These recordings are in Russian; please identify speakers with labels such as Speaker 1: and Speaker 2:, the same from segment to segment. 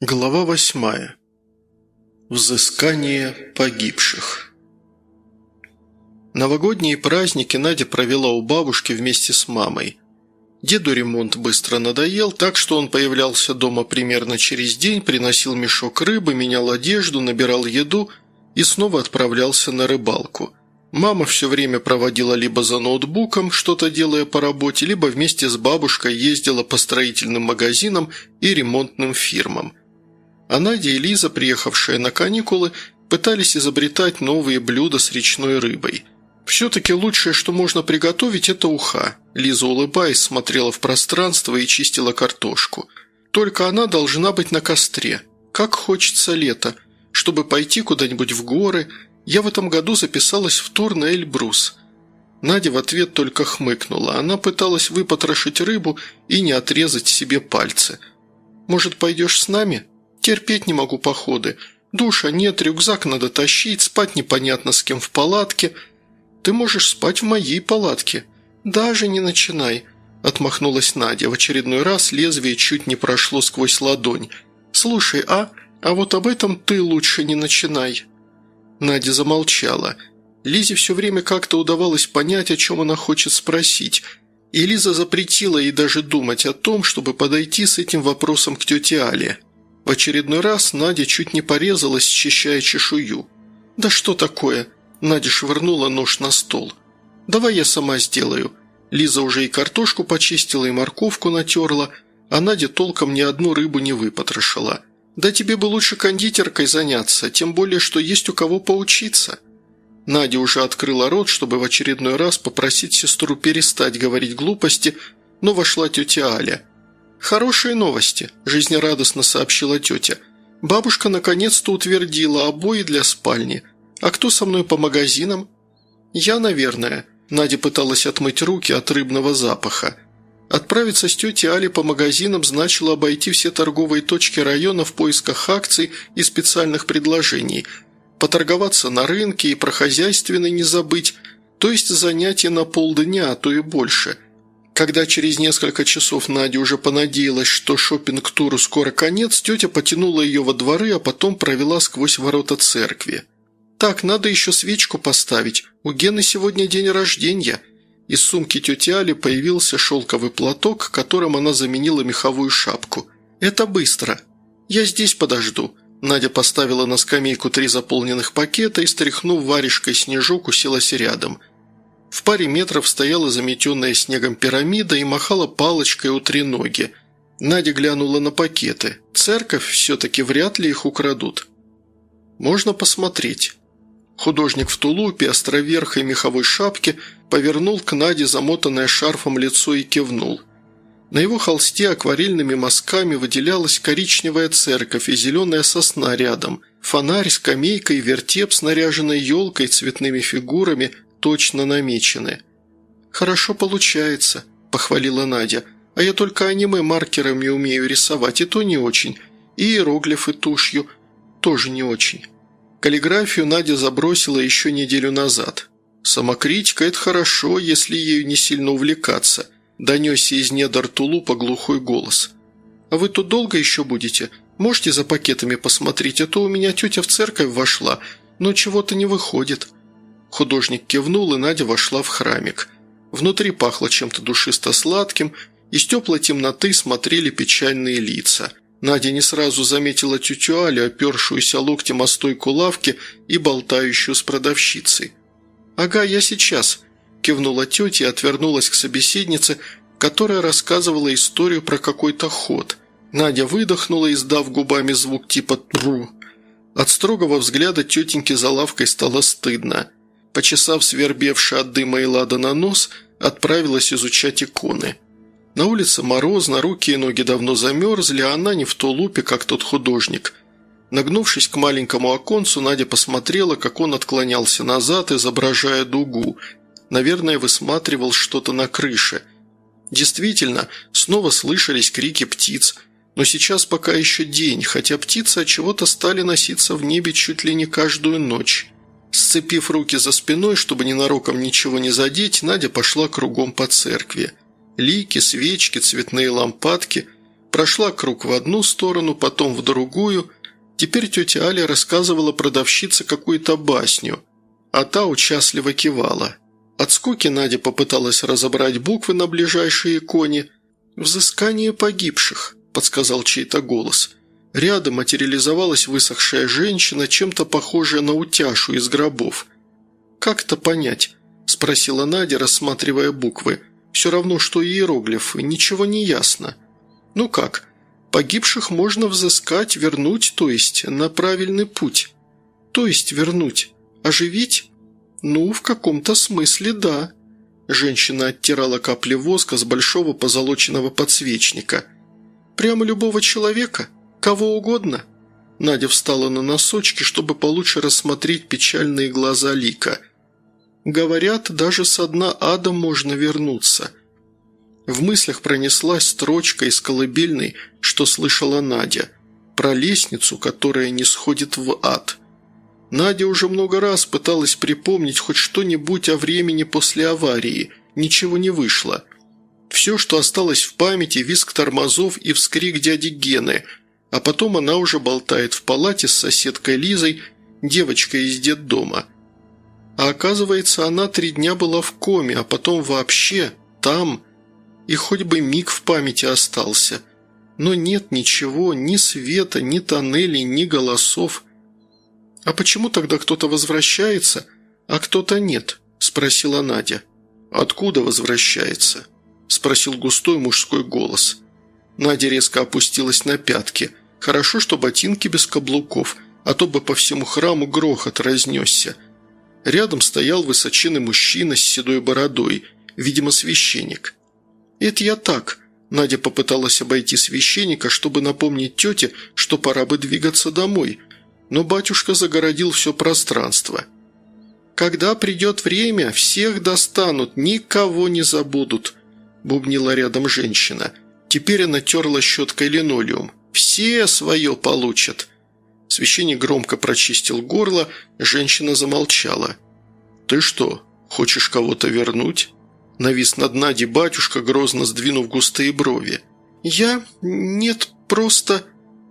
Speaker 1: Глава восьмая. Взыскание погибших. Новогодние праздники Надя провела у бабушки вместе с мамой. Деду ремонт быстро надоел, так что он появлялся дома примерно через день, приносил мешок рыбы, менял одежду, набирал еду и снова отправлялся на рыбалку. Мама все время проводила либо за ноутбуком, что-то делая по работе, либо вместе с бабушкой ездила по строительным магазинам и ремонтным фирмам – а Надя и Лиза, приехавшие на каникулы, пытались изобретать новые блюда с речной рыбой. «Все-таки лучшее, что можно приготовить, это уха». Лиза, улыбаясь, смотрела в пространство и чистила картошку. «Только она должна быть на костре. Как хочется лето, чтобы пойти куда-нибудь в горы. Я в этом году записалась в тур на Эльбрус». Надя в ответ только хмыкнула. Она пыталась выпотрошить рыбу и не отрезать себе пальцы. «Может, пойдешь с нами?» Терпеть не могу походы. Душа нет, рюкзак надо тащить, спать непонятно с кем в палатке. Ты можешь спать в моей палатке. Даже не начинай», – отмахнулась Надя. В очередной раз лезвие чуть не прошло сквозь ладонь. «Слушай, а? А вот об этом ты лучше не начинай». Надя замолчала. Лизе все время как-то удавалось понять, о чем она хочет спросить. И Лиза запретила ей даже думать о том, чтобы подойти с этим вопросом к тете Але. В очередной раз Надя чуть не порезалась, счищая чешую. «Да что такое?» Надя швырнула нож на стол. «Давай я сама сделаю». Лиза уже и картошку почистила, и морковку натерла, а Надя толком ни одну рыбу не выпотрошила. «Да тебе бы лучше кондитеркой заняться, тем более, что есть у кого поучиться». Надя уже открыла рот, чтобы в очередной раз попросить сестру перестать говорить глупости, но вошла тетя Аля. «Хорошие новости», – жизнерадостно сообщила тетя. «Бабушка наконец-то утвердила обои для спальни. А кто со мной по магазинам?» «Я, наверное». Надя пыталась отмыть руки от рыбного запаха. Отправиться с тетей Али по магазинам значило обойти все торговые точки района в поисках акций и специальных предложений, поторговаться на рынке и про хозяйственный не забыть, то есть занятия на полдня, а то и больше – когда через несколько часов Надя уже понадеялась, что шопинг туру скоро конец, тетя потянула ее во дворы, а потом провела сквозь ворота церкви. «Так, надо еще свечку поставить. У Гены сегодня день рождения». Из сумки тети Али появился шелковый платок, которым она заменила меховую шапку. «Это быстро. Я здесь подожду». Надя поставила на скамейку три заполненных пакета и, стряхнув варежкой снежок, уселась рядом – в паре метров стояла заметенная снегом пирамида и махала палочкой у треноги. Надя глянула на пакеты. Церковь все-таки вряд ли их украдут. Можно посмотреть. Художник в тулупе, островерхой меховой шапке повернул к Наде замотанное шарфом лицо и кивнул. На его холсте акварельными мазками выделялась коричневая церковь и зеленая сосна рядом, фонарь, скамейка и вертеп с наряженной елкой, цветными фигурами – точно намечены». «Хорошо получается», – похвалила Надя. «А я только аниме маркерами умею рисовать, и то не очень. И иероглифы тушью тоже не очень». Каллиграфию Надя забросила еще неделю назад. «Самокритика – это хорошо, если ею не сильно увлекаться», – донесся из недр тулупа глухой голос. «А вы тут долго еще будете? Можете за пакетами посмотреть, а то у меня тетя в церковь вошла, но чего-то не выходит». Художник кивнул, и Надя вошла в храмик. Внутри пахло чем-то душисто-сладким, из теплой темноты смотрели печальные лица. Надя не сразу заметила тетю Алю, опершуюся локтем о стойку лавки и болтающую с продавщицей. «Ага, я сейчас», – кивнула тетя и отвернулась к собеседнице, которая рассказывала историю про какой-то ход. Надя выдохнула, издав губами звук типа «тру». От строгого взгляда тетеньки за лавкой стало стыдно – почесав свербевший от дыма и лада на нос, отправилась изучать иконы. На улице морозно, руки и ноги давно замерзли, а она не в тулупе, как тот художник. Нагнувшись к маленькому оконцу, Надя посмотрела, как он отклонялся назад, изображая дугу. Наверное, высматривал что-то на крыше. Действительно, снова слышались крики птиц – но сейчас пока еще день, хотя птицы от чего-то стали носиться в небе чуть ли не каждую ночь. Сцепив руки за спиной, чтобы ненароком ничего не задеть, Надя пошла кругом по церкви. Лики, свечки, цветные лампадки. Прошла круг в одну сторону, потом в другую. Теперь тетя Аля рассказывала продавщице какую-то басню, а та участливо кивала. От скуки Надя попыталась разобрать буквы на ближайшей иконе. «Взыскание погибших», – подсказал чей-то голос. Рядом материализовалась высохшая женщина, чем-то похожая на утяшу из гробов. «Как это понять?» – спросила Надя, рассматривая буквы. «Все равно, что иероглифы, ничего не ясно». «Ну как? Погибших можно взыскать, вернуть, то есть на правильный путь. То есть вернуть. Оживить? Ну, в каком-то смысле да». Женщина оттирала капли воска с большого позолоченного подсвечника. «Прямо любого человека?» Кого угодно?» Надя встала на носочки, чтобы получше рассмотреть печальные глаза Лика. «Говорят, даже со дна ада можно вернуться». В мыслях пронеслась строчка из колыбельной, что слышала Надя, про лестницу, которая не сходит в ад. Надя уже много раз пыталась припомнить хоть что-нибудь о времени после аварии, ничего не вышло. Все, что осталось в памяти, визг тормозов и вскрик дяди Гены – а потом она уже болтает в палате с соседкой Лизой, девочкой из детдома. А оказывается, она три дня была в коме, а потом вообще там, и хоть бы миг в памяти остался. Но нет ничего, ни света, ни тоннелей, ни голосов. «А почему тогда кто-то возвращается, а кто-то нет?» – спросила Надя. «Откуда возвращается?» – спросил густой мужской голос. Надя резко опустилась на пятки. Хорошо, что ботинки без каблуков, а то бы по всему храму грохот разнесся. Рядом стоял высоченный мужчина с седой бородой, видимо, священник. «Это я так», Надя попыталась обойти священника, чтобы напомнить тете, что пора бы двигаться домой, но батюшка загородил все пространство. «Когда придет время, всех достанут, никого не забудут», – бубнила рядом женщина. Теперь она терла щеткой линолеум. Все свое получат». Священник громко прочистил горло, женщина замолчала. «Ты что, хочешь кого-то вернуть?» Навис над Надей батюшка, грозно сдвинув густые брови. «Я? Нет, просто...»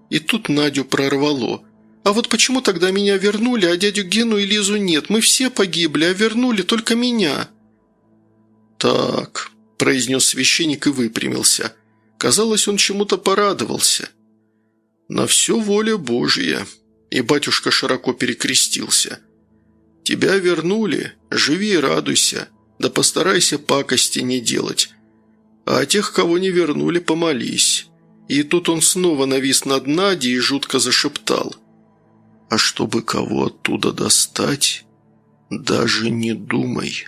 Speaker 1: И тут Надю прорвало. «А вот почему тогда меня вернули, а дядю Гену и Лизу нет? Мы все погибли, а вернули только меня». «Так», – произнес священник и выпрямился. Казалось, он чему-то порадовался. «На все воля Божья», и батюшка широко перекрестился. «Тебя вернули, живи и радуйся, да постарайся пакости не делать. А тех, кого не вернули, помолись». И тут он снова навис над Надей и жутко зашептал. «А чтобы кого оттуда достать, даже не думай».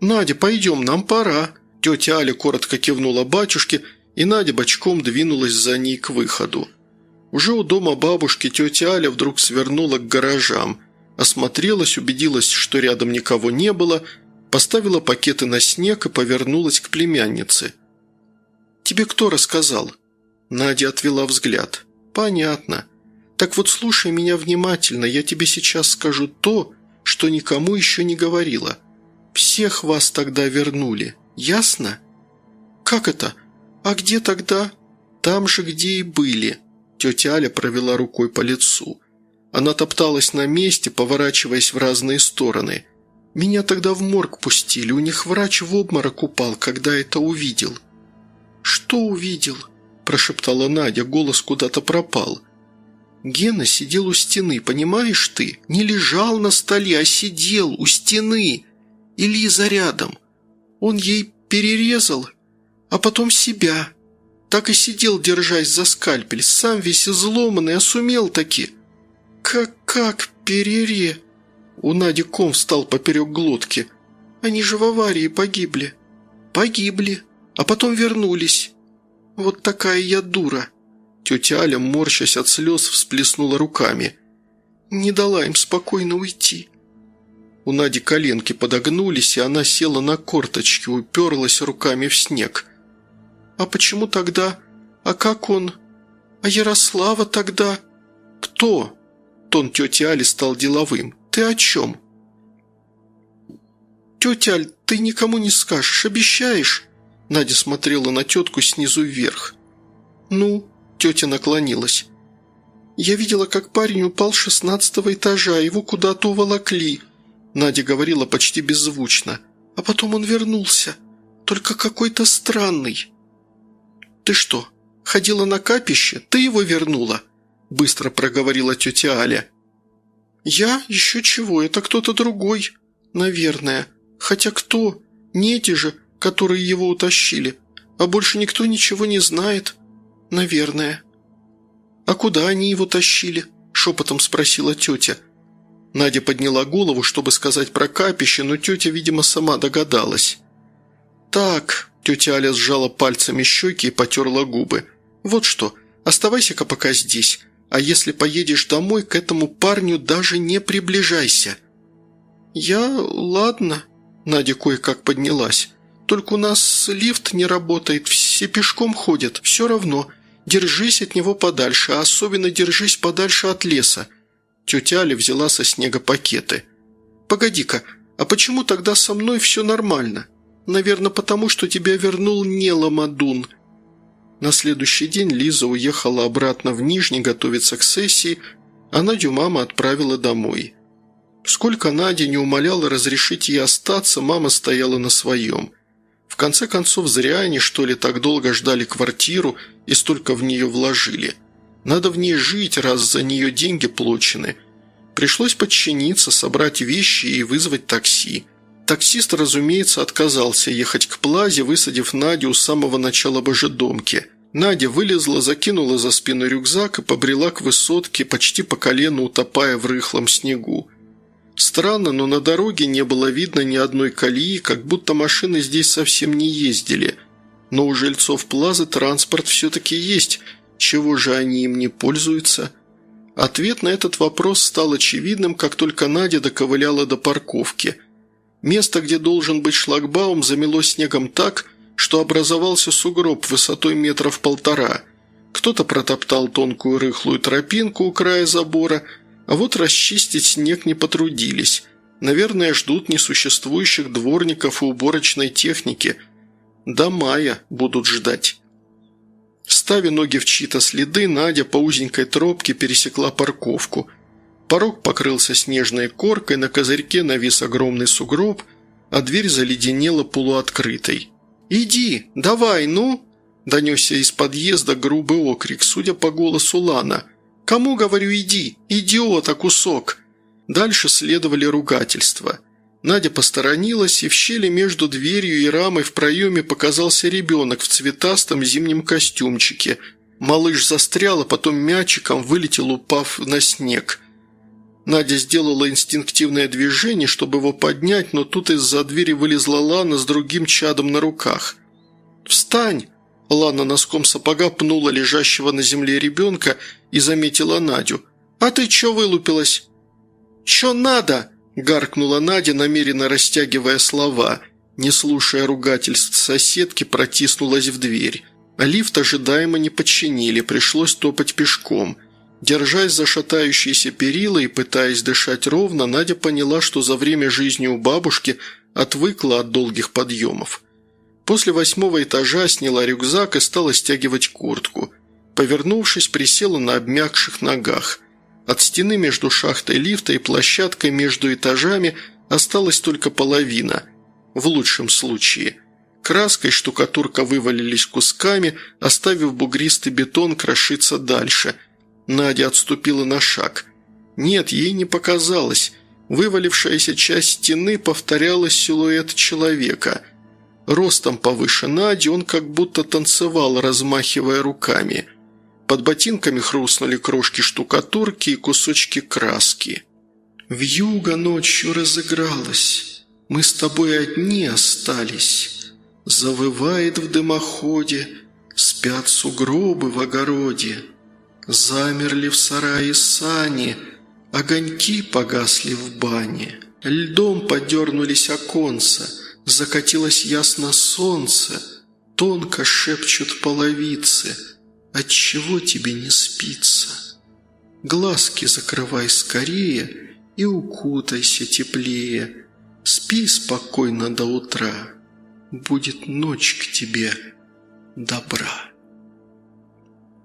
Speaker 1: «Надя, пойдем, нам пора», – тетя Аля коротко кивнула батюшке – и Надя бочком двинулась за ней к выходу. Уже у дома бабушки тетя Аля вдруг свернула к гаражам, осмотрелась, убедилась, что рядом никого не было, поставила пакеты на снег и повернулась к племяннице. «Тебе кто рассказал?» Надя отвела взгляд. «Понятно. Так вот слушай меня внимательно, я тебе сейчас скажу то, что никому еще не говорила. Всех вас тогда вернули, ясно?» «Как это?» «А где тогда?» «Там же, где и были». Тетя Аля провела рукой по лицу. Она топталась на месте, поворачиваясь в разные стороны. «Меня тогда в морг пустили, у них врач в обморок упал, когда это увидел». «Что увидел?» – прошептала Надя, голос куда-то пропал. «Гена сидел у стены, понимаешь ты? Не лежал на столе, а сидел у стены. И Лиза рядом. Он ей перерезал а потом себя. Так и сидел, держась за скальпель, сам весь изломанный, а сумел таки. Как-как, перере? У Нади ком встал поперек глотки. Они же в аварии погибли. Погибли, а потом вернулись. Вот такая я дура. Тетя Аля, морщась от слез, всплеснула руками. Не дала им спокойно уйти. У Нади коленки подогнулись, и она села на корточки, уперлась руками в снег. «А почему тогда? А как он? А Ярослава тогда? Кто?» Тон тети Али стал деловым. «Ты о чем?» «Тетя Аль, ты никому не скажешь, обещаешь?» Надя смотрела на тетку снизу вверх. «Ну?» – тетя наклонилась. «Я видела, как парень упал с шестнадцатого этажа, его куда-то уволокли», – Надя говорила почти беззвучно. «А потом он вернулся, только какой-то странный». «Ты что, ходила на капище? Ты его вернула?» – быстро проговорила тетя Аля. «Я? Еще чего, это кто-то другой. Наверное. Хотя кто? Не эти же, которые его утащили. А больше никто ничего не знает. Наверное». «А куда они его тащили?» – шепотом спросила тетя. Надя подняла голову, чтобы сказать про капище, но тетя, видимо, сама догадалась. «Так», – тетя Аля сжала пальцами щеки и потерла губы. «Вот что, оставайся-ка пока здесь. А если поедешь домой, к этому парню даже не приближайся». «Я... ладно», – Надя кое-как поднялась. «Только у нас лифт не работает, все пешком ходят, все равно. Держись от него подальше, а особенно держись подальше от леса». Тетя Аля взяла со снега пакеты. «Погоди-ка, а почему тогда со мной все нормально? Наверное, потому что тебя вернул не Ламадун», на следующий день Лиза уехала обратно в Нижний готовиться к сессии, а Надю мама отправила домой. Сколько Надя не умоляла разрешить ей остаться, мама стояла на своем. В конце концов, зря они, что ли, так долго ждали квартиру и столько в нее вложили. Надо в ней жить, раз за нее деньги получены. Пришлось подчиниться, собрать вещи и вызвать такси. Таксист, разумеется, отказался ехать к Плазе, высадив Надю у самого начала божедомки. Надя вылезла, закинула за спину рюкзак и побрела к высотке, почти по колено утопая в рыхлом снегу. Странно, но на дороге не было видно ни одной колеи, как будто машины здесь совсем не ездили. Но у жильцов Плазы транспорт все-таки есть, чего же они им не пользуются? Ответ на этот вопрос стал очевидным, как только Надя доковыляла до парковки – Место, где должен быть шлагбаум, замело снегом так, что образовался сугроб высотой метров полтора. Кто-то протоптал тонкую рыхлую тропинку у края забора, а вот расчистить снег не потрудились. Наверное, ждут несуществующих дворников и уборочной техники. До мая будут ждать. Ставя ноги в чьи-то следы, Надя по узенькой тропке пересекла парковку – Порог покрылся снежной коркой, на козырьке навис огромный сугроб, а дверь заледенела полуоткрытой. «Иди, давай, ну!» – донесся из подъезда грубый окрик, судя по голосу Лана. «Кому, говорю, иди? Идиота, кусок!» Дальше следовали ругательства. Надя посторонилась, и в щели между дверью и рамой в проеме показался ребенок в цветастом зимнем костюмчике. Малыш застрял, а потом мячиком вылетел, упав на снег – Надя сделала инстинктивное движение, чтобы его поднять, но тут из-за двери вылезла Лана с другим чадом на руках. «Встань!» Лана носком сапога пнула лежащего на земле ребенка и заметила Надю. «А ты чё вылупилась?» «Чё надо?» – гаркнула Надя, намеренно растягивая слова. Не слушая ругательств соседки, протиснулась в дверь. лифт ожидаемо не подчинили, пришлось топать пешком – Держась за шатающиеся перила и пытаясь дышать ровно, Надя поняла, что за время жизни у бабушки отвыкла от долгих подъемов. После восьмого этажа сняла рюкзак и стала стягивать куртку. Повернувшись, присела на обмякших ногах. От стены между шахтой лифта и площадкой между этажами осталась только половина. В лучшем случае. Краска и штукатурка вывалились кусками, оставив бугристый бетон крошиться дальше – Надя отступила на шаг. Нет, ей не показалось. Вывалившаяся часть стены повторяла силуэт человека. Ростом повыше Нади он как будто танцевал, размахивая руками. Под ботинками хрустнули крошки штукатурки и кусочки краски. «Вьюга ночью разыгралась, мы с тобой одни остались. Завывает в дымоходе, спят сугробы в огороде». Замерли в сарае сани, огоньки погасли в бане. Льдом подернулись оконца, закатилось ясно солнце, Тонко шепчут половицы, отчего тебе не спится? Глазки закрывай скорее и укутайся теплее, Спи спокойно до утра, будет ночь к тебе добра.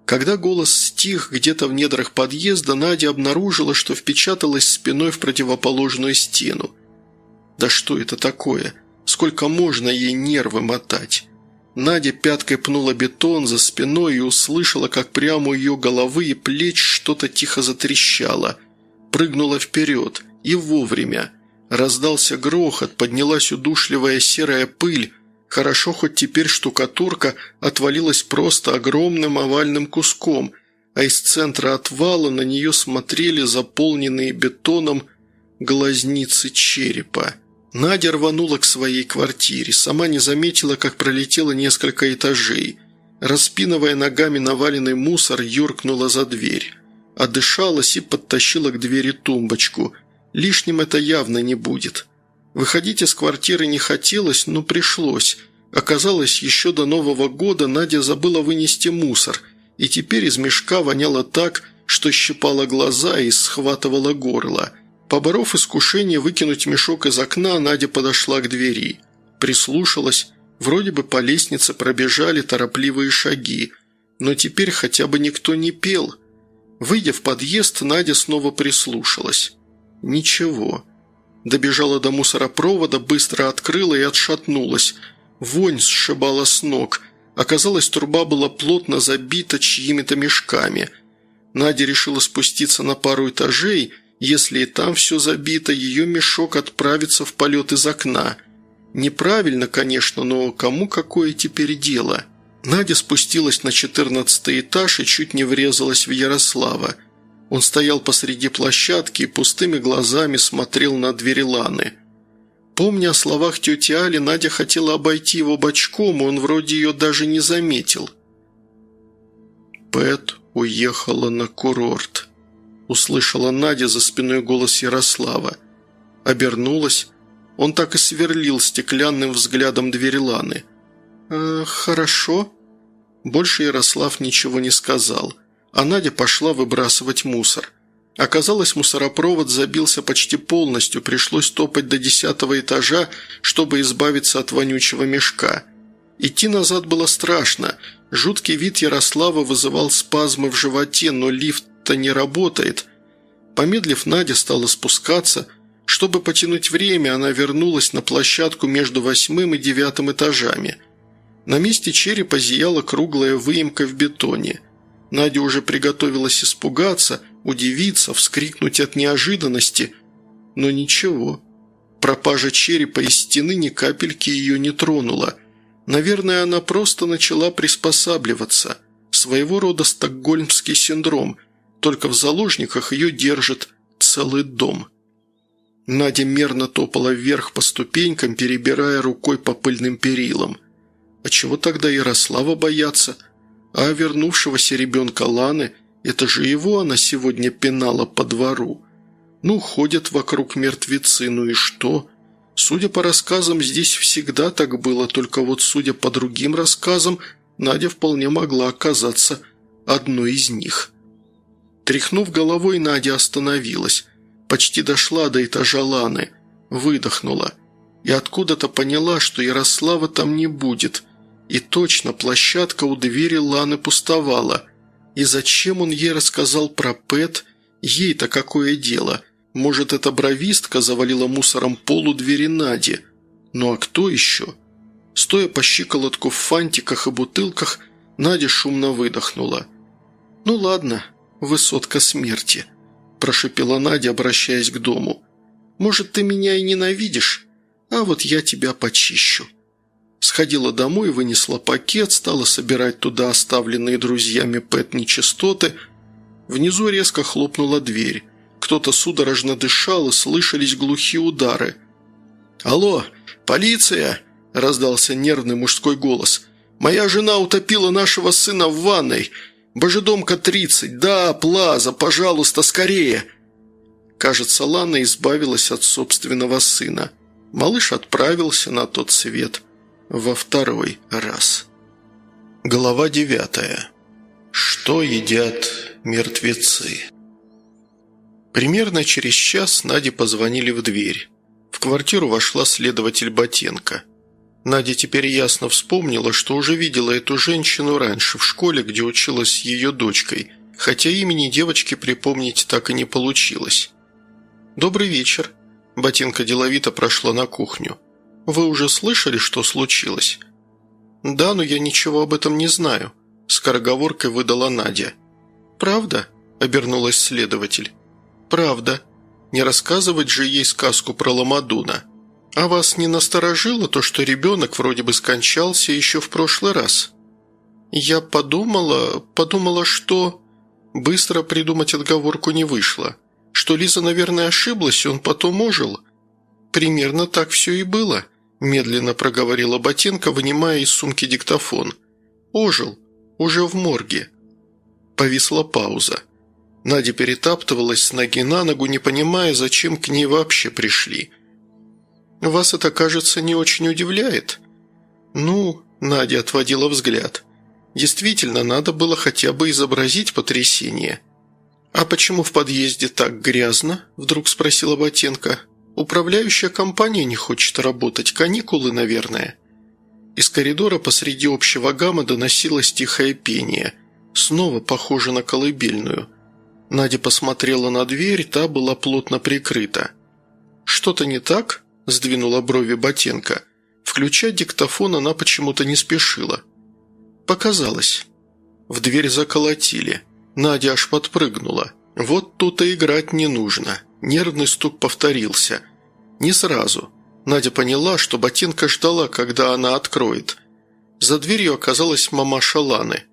Speaker 1: Когда голос стих где-то в недрах подъезда, Надя обнаружила, что впечаталась спиной в противоположную стену. Да что это такое? Сколько можно ей нервы мотать? Надя пяткой пнула бетон за спиной и услышала, как прямо у ее головы и плеч что-то тихо затрещало. Прыгнула вперед. И вовремя. Раздался грохот, поднялась удушливая серая пыль. Хорошо, хоть теперь штукатурка отвалилась просто огромным овальным куском, а из центра отвала на нее смотрели заполненные бетоном глазницы черепа. Надя рванула к своей квартире, сама не заметила, как пролетело несколько этажей. Распинывая ногами наваленный мусор, юркнула за дверь. Отдышалась и подтащила к двери тумбочку – Лишним это явно не будет. Выходить из квартиры не хотелось, но пришлось. Оказалось, еще до Нового года Надя забыла вынести мусор, и теперь из мешка воняло так, что щипало глаза и схватывало горло. Поборов искушение выкинуть мешок из окна, Надя подошла к двери. Прислушалась. Вроде бы по лестнице пробежали торопливые шаги. Но теперь хотя бы никто не пел. Выйдя в подъезд, Надя снова прислушалась. Ничего. Добежала до мусоропровода, быстро открыла и отшатнулась. Вонь сшибала с ног. Оказалось, труба была плотно забита чьими-то мешками. Надя решила спуститься на пару этажей. Если и там все забито, ее мешок отправится в полет из окна. Неправильно, конечно, но кому какое теперь дело? Надя спустилась на четырнадцатый этаж и чуть не врезалась в Ярослава. Он стоял посреди площадки и пустыми глазами смотрел на двери Ланы. Помня о словах тети Али, Надя хотела обойти его бочком, и он вроде ее даже не заметил. «Пэт уехала на курорт», – услышала Надя за спиной голос Ярослава. Обернулась. Он так и сверлил стеклянным взглядом двери Ланы. «Э, «Хорошо». Больше Ярослав ничего не сказал – а Надя пошла выбрасывать мусор. Оказалось, мусоропровод забился почти полностью, пришлось топать до десятого этажа, чтобы избавиться от вонючего мешка. Идти назад было страшно. Жуткий вид Ярослава вызывал спазмы в животе, но лифт-то не работает. Помедлив, Надя стала спускаться. Чтобы потянуть время, она вернулась на площадку между восьмым и девятым этажами. На месте черепа зияла круглая выемка в бетоне – Надя уже приготовилась испугаться, удивиться, вскрикнуть от неожиданности. Но ничего. Пропажа черепа из стены ни капельки ее не тронула. Наверное, она просто начала приспосабливаться. Своего рода стокгольмский синдром. Только в заложниках ее держит целый дом. Надя мерно топала вверх по ступенькам, перебирая рукой по пыльным перилам. А чего тогда Ярослава бояться – а вернувшегося ребенка Ланы, это же его она сегодня пинала по двору. Ну, ходят вокруг мертвецы, ну и что? Судя по рассказам, здесь всегда так было, только вот судя по другим рассказам, Надя вполне могла оказаться одной из них. Тряхнув головой, Надя остановилась. Почти дошла до этажа Ланы. Выдохнула. И откуда-то поняла, что Ярослава там не будет – и точно, площадка у двери Ланы пустовала. И зачем он ей рассказал про Пэт? Ей-то какое дело? Может, эта бровистка завалила мусором полу двери Нади? Ну а кто еще? Стоя по щиколотку в фантиках и бутылках, Надя шумно выдохнула. «Ну ладно, высотка смерти», – прошепела Надя, обращаясь к дому. «Может, ты меня и ненавидишь, а вот я тебя почищу». Сходила домой, вынесла пакет, стала собирать туда оставленные друзьями Пэт нечистоты. Внизу резко хлопнула дверь. Кто-то судорожно дышал и слышались глухие удары. «Алло, полиция!» – раздался нервный мужской голос. «Моя жена утопила нашего сына в ванной. Божедомка 30. Да, Плаза, пожалуйста, скорее!» Кажется, Лана избавилась от собственного сына. Малыш отправился на тот свет во второй раз. Глава девятая. Что едят мертвецы? Примерно через час Наде позвонили в дверь. В квартиру вошла следователь Ботенко. Надя теперь ясно вспомнила, что уже видела эту женщину раньше в школе, где училась с ее дочкой, хотя имени девочки припомнить так и не получилось. «Добрый вечер», – ботинка деловито прошла на кухню. «Вы уже слышали, что случилось?» «Да, но я ничего об этом не знаю», – скороговоркой выдала Надя. «Правда?» – обернулась следователь. «Правда. Не рассказывать же ей сказку про Ламадуна». «А вас не насторожило то, что ребенок вроде бы скончался еще в прошлый раз?» «Я подумала, подумала, что...» Быстро придумать отговорку не вышло. Что Лиза, наверное, ошиблась, он потом ожил. «Примерно так все и было», – медленно проговорила Ботенко, вынимая из сумки диктофон. «Ожил. Уже в морге». Повисла пауза. Надя перетаптывалась с ноги на ногу, не понимая, зачем к ней вообще пришли – «Вас это, кажется, не очень удивляет?» «Ну...» – Надя отводила взгляд. «Действительно, надо было хотя бы изобразить потрясение». «А почему в подъезде так грязно?» – вдруг спросила Ботенко. «Управляющая компания не хочет работать. Каникулы, наверное». Из коридора посреди общего гамма доносилось тихое пение. Снова похоже на колыбельную. Надя посмотрела на дверь, та была плотно прикрыта. «Что-то не так?» – сдвинула брови Ботенко. Включать диктофон она почему-то не спешила. Показалось. В дверь заколотили. Надя аж подпрыгнула. Вот тут и играть не нужно. Нервный стук повторился. Не сразу. Надя поняла, что Ботенко ждала, когда она откроет. За дверью оказалась мамаша Ланы.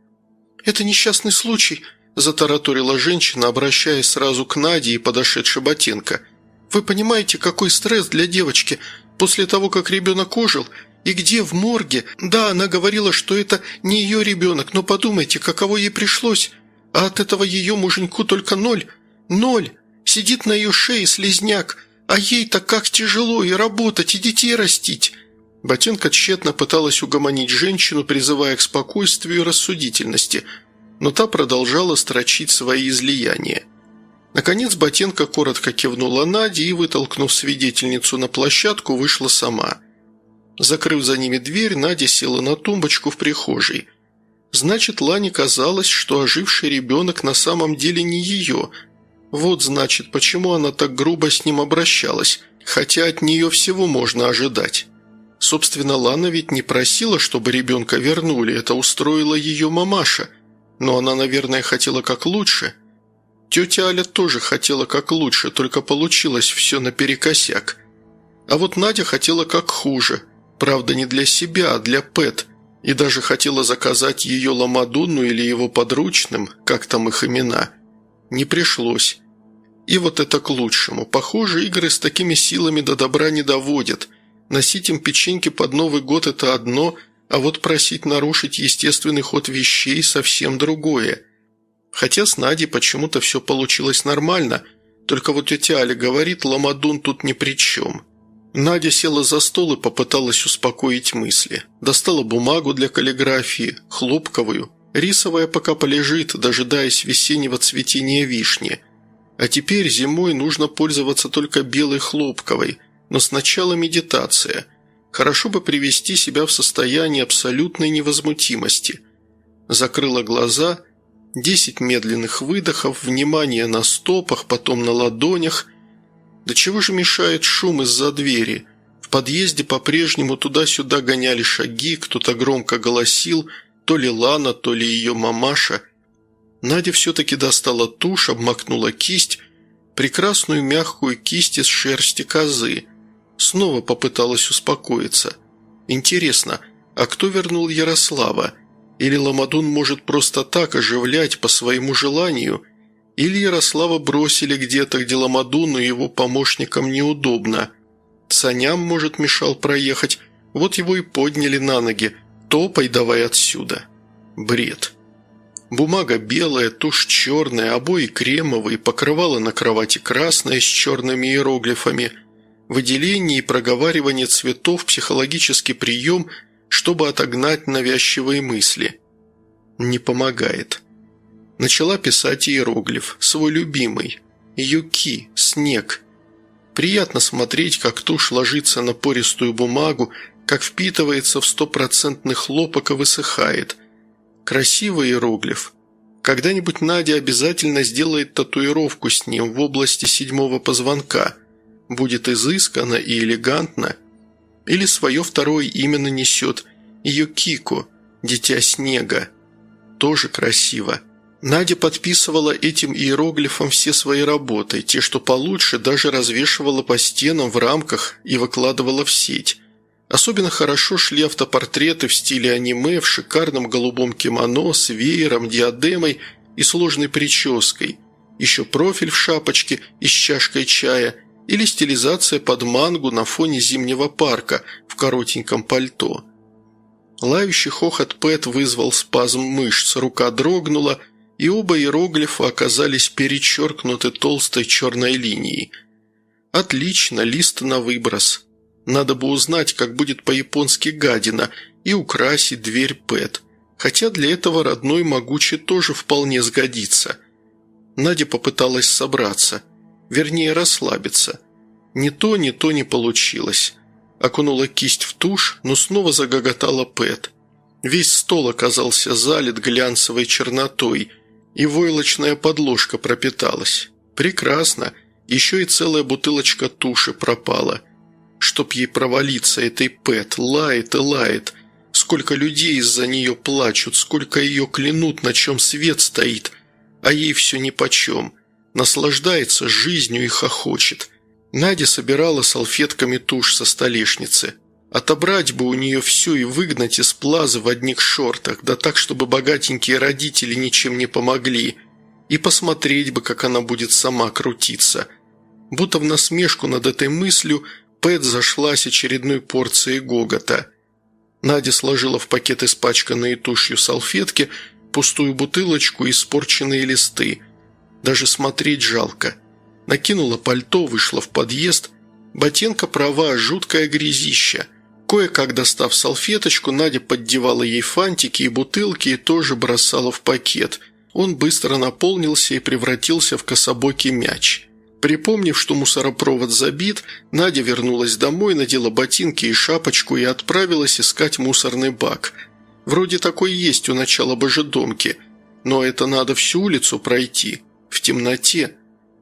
Speaker 1: «Это несчастный случай», – затараторила женщина, обращаясь сразу к Наде и подошедшей Ботенко – вы понимаете, какой стресс для девочки после того, как ребенок ожил? И где в морге? Да, она говорила, что это не ее ребенок, но подумайте, каково ей пришлось. А от этого ее муженьку только ноль. Ноль. Сидит на ее шее слезняк. А ей-то как тяжело и работать, и детей растить». Ботенко тщетно пыталась угомонить женщину, призывая к спокойствию и рассудительности, но та продолжала строчить свои излияния. Наконец Ботенко коротко кивнула Наде и, вытолкнув свидетельницу на площадку, вышла сама. Закрыв за ними дверь, Надя села на тумбочку в прихожей. Значит, Лане казалось, что оживший ребенок на самом деле не ее. Вот значит, почему она так грубо с ним обращалась, хотя от нее всего можно ожидать. Собственно, Лана ведь не просила, чтобы ребенка вернули, это устроила ее мамаша. Но она, наверное, хотела как лучше – Тетя Аля тоже хотела как лучше, только получилось все наперекосяк. А вот Надя хотела как хуже. Правда, не для себя, а для Пэт. И даже хотела заказать ее Ламадунну или его подручным, как там их имена. Не пришлось. И вот это к лучшему. Похоже, игры с такими силами до добра не доводят. Носить им печеньки под Новый год – это одно, а вот просить нарушить естественный ход вещей – совсем другое – Хотя с Надей почему-то все получилось нормально, только вот тетя Аля говорит, Ламадун тут ни при чем. Надя села за стол и попыталась успокоить мысли. Достала бумагу для каллиграфии, хлопковую. Рисовая пока полежит, дожидаясь весеннего цветения вишни. А теперь зимой нужно пользоваться только белой хлопковой, но сначала медитация. Хорошо бы привести себя в состояние абсолютной невозмутимости. Закрыла глаза – Десять медленных выдохов, внимание на стопах, потом на ладонях. Да чего же мешает шум из-за двери? В подъезде по-прежнему туда-сюда гоняли шаги, кто-то громко голосил, то ли Лана, то ли ее мамаша. Надя все-таки достала тушь, обмакнула кисть, прекрасную мягкую кисть из шерсти козы. Снова попыталась успокоиться. Интересно, а кто вернул Ярослава? Или Ламадун может просто так оживлять по своему желанию, или Ярослава бросили где-то, где Ламадуну и его помощникам неудобно. Саням, может, мешал проехать, вот его и подняли на ноги. Топай давай отсюда. Бред. Бумага белая, тушь черная, обои кремовые, покрывало на кровати красное с черными иероглифами. Выделение и проговаривание цветов – психологический прием – чтобы отогнать навязчивые мысли. Не помогает. Начала писать иероглиф, свой любимый. Юки, снег. Приятно смотреть, как тушь ложится на пористую бумагу, как впитывается в стопроцентный хлопок и высыхает. Красивый иероглиф. Когда-нибудь Надя обязательно сделает татуировку с ним в области седьмого позвонка. Будет изысканно и элегантно. Или свое второе имя нанесет. Ее Кико, дитя снега. Тоже красиво. Надя подписывала этим иероглифом все свои работы, те, что получше, даже развешивала по стенам в рамках и выкладывала в сеть. Особенно хорошо шли автопортреты в стиле аниме в шикарном голубом кимоно с веером, диадемой и сложной прической. Еще профиль в шапочке и с чашкой чая или стилизация под мангу на фоне зимнего парка в коротеньком пальто. Лающий хохот Пэт вызвал спазм мышц, рука дрогнула – и оба иероглифа оказались перечеркнуты толстой черной линией. «Отлично, лист на выброс. Надо бы узнать, как будет по-японски гадина, и украсить дверь Пэт. Хотя для этого родной могучий тоже вполне сгодится». Надя попыталась собраться, вернее расслабиться. Ни то, ни то не получилось. Окунула кисть в тушь, но снова загоготала Пэт. Весь стол оказался залит глянцевой чернотой – и войлочная подложка пропиталась. Прекрасно. Еще и целая бутылочка туши пропала. Чтоб ей провалиться, этой Пэт, лает и лает. Сколько людей из-за нее плачут, сколько ее клянут, на чем свет стоит. А ей все нипочем. Наслаждается жизнью и хохочет. Надя собирала салфетками тушь со столешницы. Отобрать бы у нее все и выгнать из плазы в одних шортах, да так, чтобы богатенькие родители ничем не помогли. И посмотреть бы, как она будет сама крутиться. Будто в насмешку над этой мыслью Пэт зашлась очередной порцией гогота. Надя сложила в пакет испачканные тушью салфетки, пустую бутылочку и испорченные листы. Даже смотреть жалко. Накинула пальто, вышла в подъезд. Ботенка права, жуткое грязище – Кое-как достав салфеточку, Надя поддевала ей фантики и бутылки и тоже бросала в пакет. Он быстро наполнился и превратился в кособокий мяч. Припомнив, что мусоропровод забит, Надя вернулась домой, надела ботинки и шапочку и отправилась искать мусорный бак. Вроде такой есть у начала божедомки, но это надо всю улицу пройти, в темноте.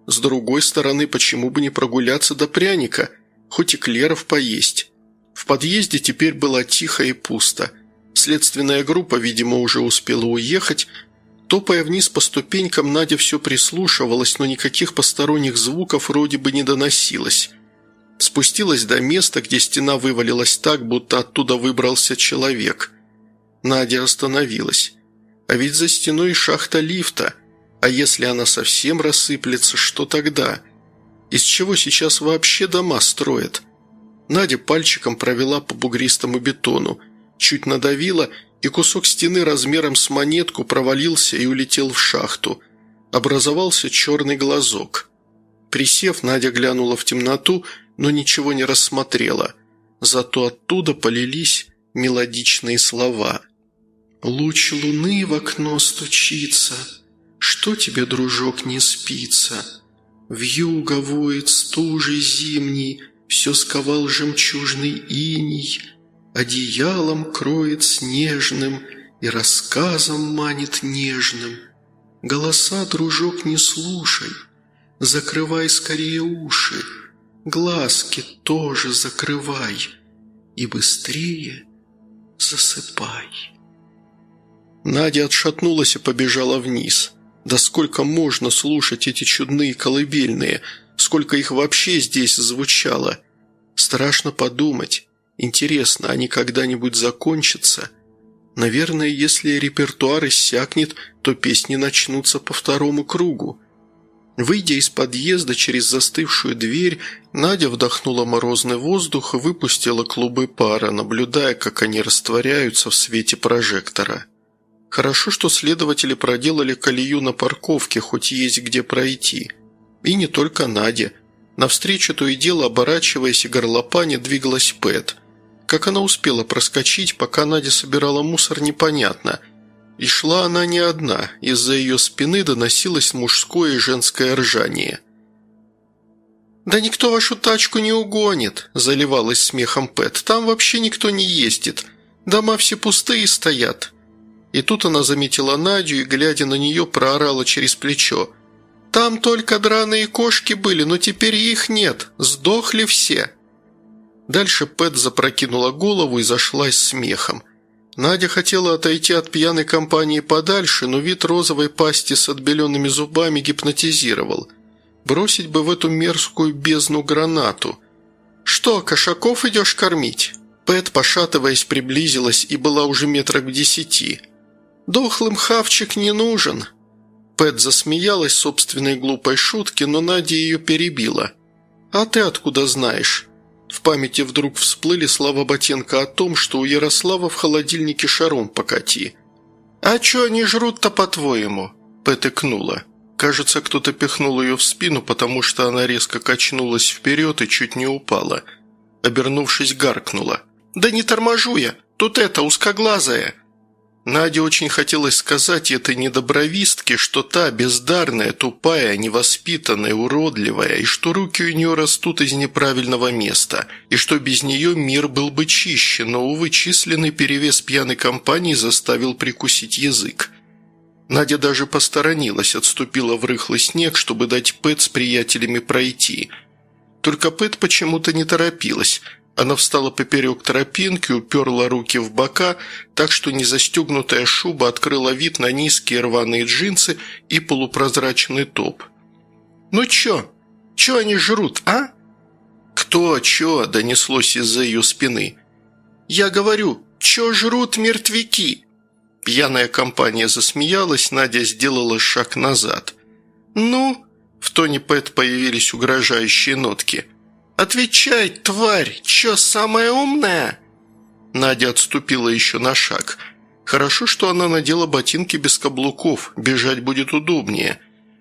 Speaker 1: С другой стороны, почему бы не прогуляться до пряника, хоть и клеров поесть. В подъезде теперь было тихо и пусто. Следственная группа, видимо, уже успела уехать. Топая вниз по ступенькам, Надя все прислушивалась, но никаких посторонних звуков вроде бы не доносилось. Спустилась до места, где стена вывалилась так, будто оттуда выбрался человек. Надя остановилась. А ведь за стеной шахта лифта. А если она совсем рассыплется, что тогда? Из чего сейчас вообще дома строят? Надя пальчиком провела по бугристому бетону, чуть надавила, и кусок стены размером с монетку провалился и улетел в шахту. Образовался черный глазок. Присев, Надя глянула в темноту, но ничего не рассмотрела. Зато оттуда полились мелодичные слова. «Луч луны в окно стучится, Что тебе, дружок, не спится? Вьюга воет стужей зимний, все сковал жемчужный иней, Одеялом кроет снежным И рассказом манит нежным. Голоса, дружок, не слушай, Закрывай скорее уши, Глазки тоже закрывай И быстрее засыпай. Надя отшатнулась и побежала вниз. Да сколько можно слушать эти чудные колыбельные – Сколько их вообще здесь звучало? Страшно подумать. Интересно, они когда-нибудь закончатся? Наверное, если репертуар иссякнет, то песни начнутся по второму кругу. Выйдя из подъезда через застывшую дверь, Надя вдохнула морозный воздух и выпустила клубы пара, наблюдая, как они растворяются в свете прожектора. Хорошо, что следователи проделали колею на парковке, хоть есть где пройти – и не только Надя. Навстречу то и дело, оборачиваясь и горлопаня, двигалась Пэт. Как она успела проскочить, пока Надя собирала мусор, непонятно. И шла она не одна, из-за ее спины доносилось мужское и женское ржание. «Да никто вашу тачку не угонит», – заливалась смехом Пэт. «Там вообще никто не ездит. Дома все пустые стоят». И тут она заметила Надю и, глядя на нее, проорала через плечо. «Там только драные кошки были, но теперь их нет. Сдохли все». Дальше Пэт запрокинула голову и зашлась смехом. Надя хотела отойти от пьяной компании подальше, но вид розовой пасти с отбеленными зубами гипнотизировал. Бросить бы в эту мерзкую бездну гранату. «Что, кошаков идешь кормить?» Пэт, пошатываясь, приблизилась и была уже метрах в десяти. «Дохлым хавчик не нужен». Пэт засмеялась собственной глупой шутке, но Надя ее перебила. «А ты откуда знаешь?» В памяти вдруг всплыли слова Ботенко о том, что у Ярослава в холодильнике шаром покати. «А чё они жрут-то, по-твоему?» Пэт икнула. Кажется, кто-то пихнул ее в спину, потому что она резко качнулась вперед и чуть не упала. Обернувшись, гаркнула. «Да не торможу я! Тут это, узкоглазая!» Наде очень хотелось сказать этой недобровистке, что та бездарная, тупая, невоспитанная, уродливая, и что руки у нее растут из неправильного места, и что без нее мир был бы чище, но, увы, численный перевес пьяной компании заставил прикусить язык. Надя даже посторонилась, отступила в рыхлый снег, чтобы дать Пэт с приятелями пройти. Только Пэт почему-то не торопилась – она встала поперек тропинки, уперла руки в бока, так что незастегнутая шуба открыла вид на низкие рваные джинсы и полупрозрачный топ. «Ну чё? Чё они жрут, а?» «Кто, чё?» – донеслось из-за ее спины. «Я говорю, чё жрут мертвяки?» Пьяная компания засмеялась, Надя сделала шаг назад. «Ну?» – в тоне Пэт появились угрожающие нотки – «Отвечай, тварь! Чё, самая умная?» Надя отступила еще на шаг. Хорошо, что она надела ботинки без каблуков, бежать будет удобнее,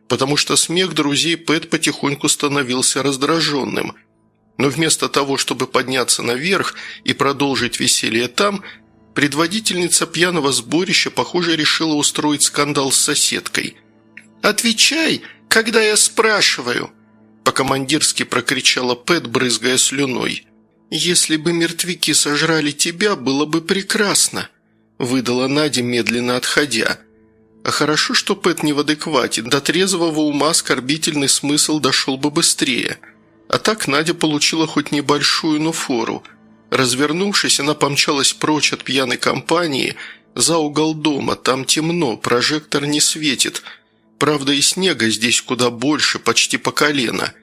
Speaker 1: потому что смех друзей Пэт потихоньку становился раздраженным. Но вместо того, чтобы подняться наверх и продолжить веселье там, предводительница пьяного сборища, похоже, решила устроить скандал с соседкой. «Отвечай, когда я спрашиваю!» По-командирски прокричала Пэт, брызгая слюной. «Если бы мертвяки сожрали тебя, было бы прекрасно», выдала Надя, медленно отходя. А хорошо, что Пэт не в адеквате, до трезвого ума оскорбительный смысл дошел бы быстрее. А так Надя получила хоть небольшую, но фору. Развернувшись, она помчалась прочь от пьяной компании за угол дома, там темно, прожектор не светит. Правда, и снега здесь куда больше, почти по колено.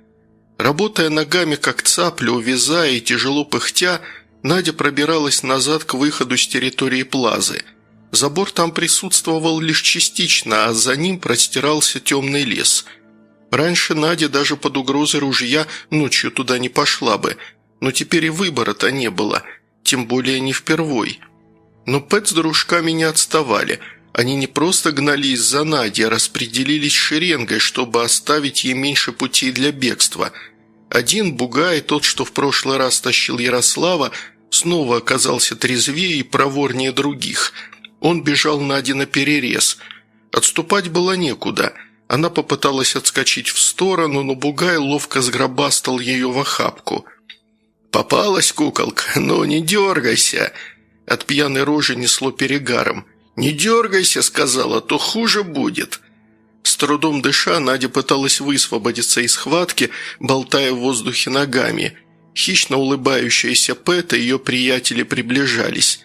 Speaker 1: Работая ногами как цапля, увязая и тяжело пыхтя, Надя пробиралась назад к выходу с территории плазы. Забор там присутствовал лишь частично, а за ним простирался темный лес. Раньше Надя даже под угрозой ружья ночью туда не пошла бы, но теперь и выбора-то не было, тем более не впервой. Но Пэт с дружками не отставали – они не просто гнались за Надей, а распределились шеренгой, чтобы оставить ей меньше путей для бегства. Один, Бугай, тот, что в прошлый раз тащил Ярослава, снова оказался трезвее и проворнее других. Он бежал Наде на перерез. Отступать было некуда. Она попыталась отскочить в сторону, но Бугай ловко сгробастал ее в охапку. «Попалась куколка? Ну, не дергайся!» От пьяной рожи несло перегаром. «Не дергайся», — сказала, — «то хуже будет». С трудом дыша, Надя пыталась высвободиться из схватки, болтая в воздухе ногами. Хищно улыбающаяся Пэт и ее приятели приближались.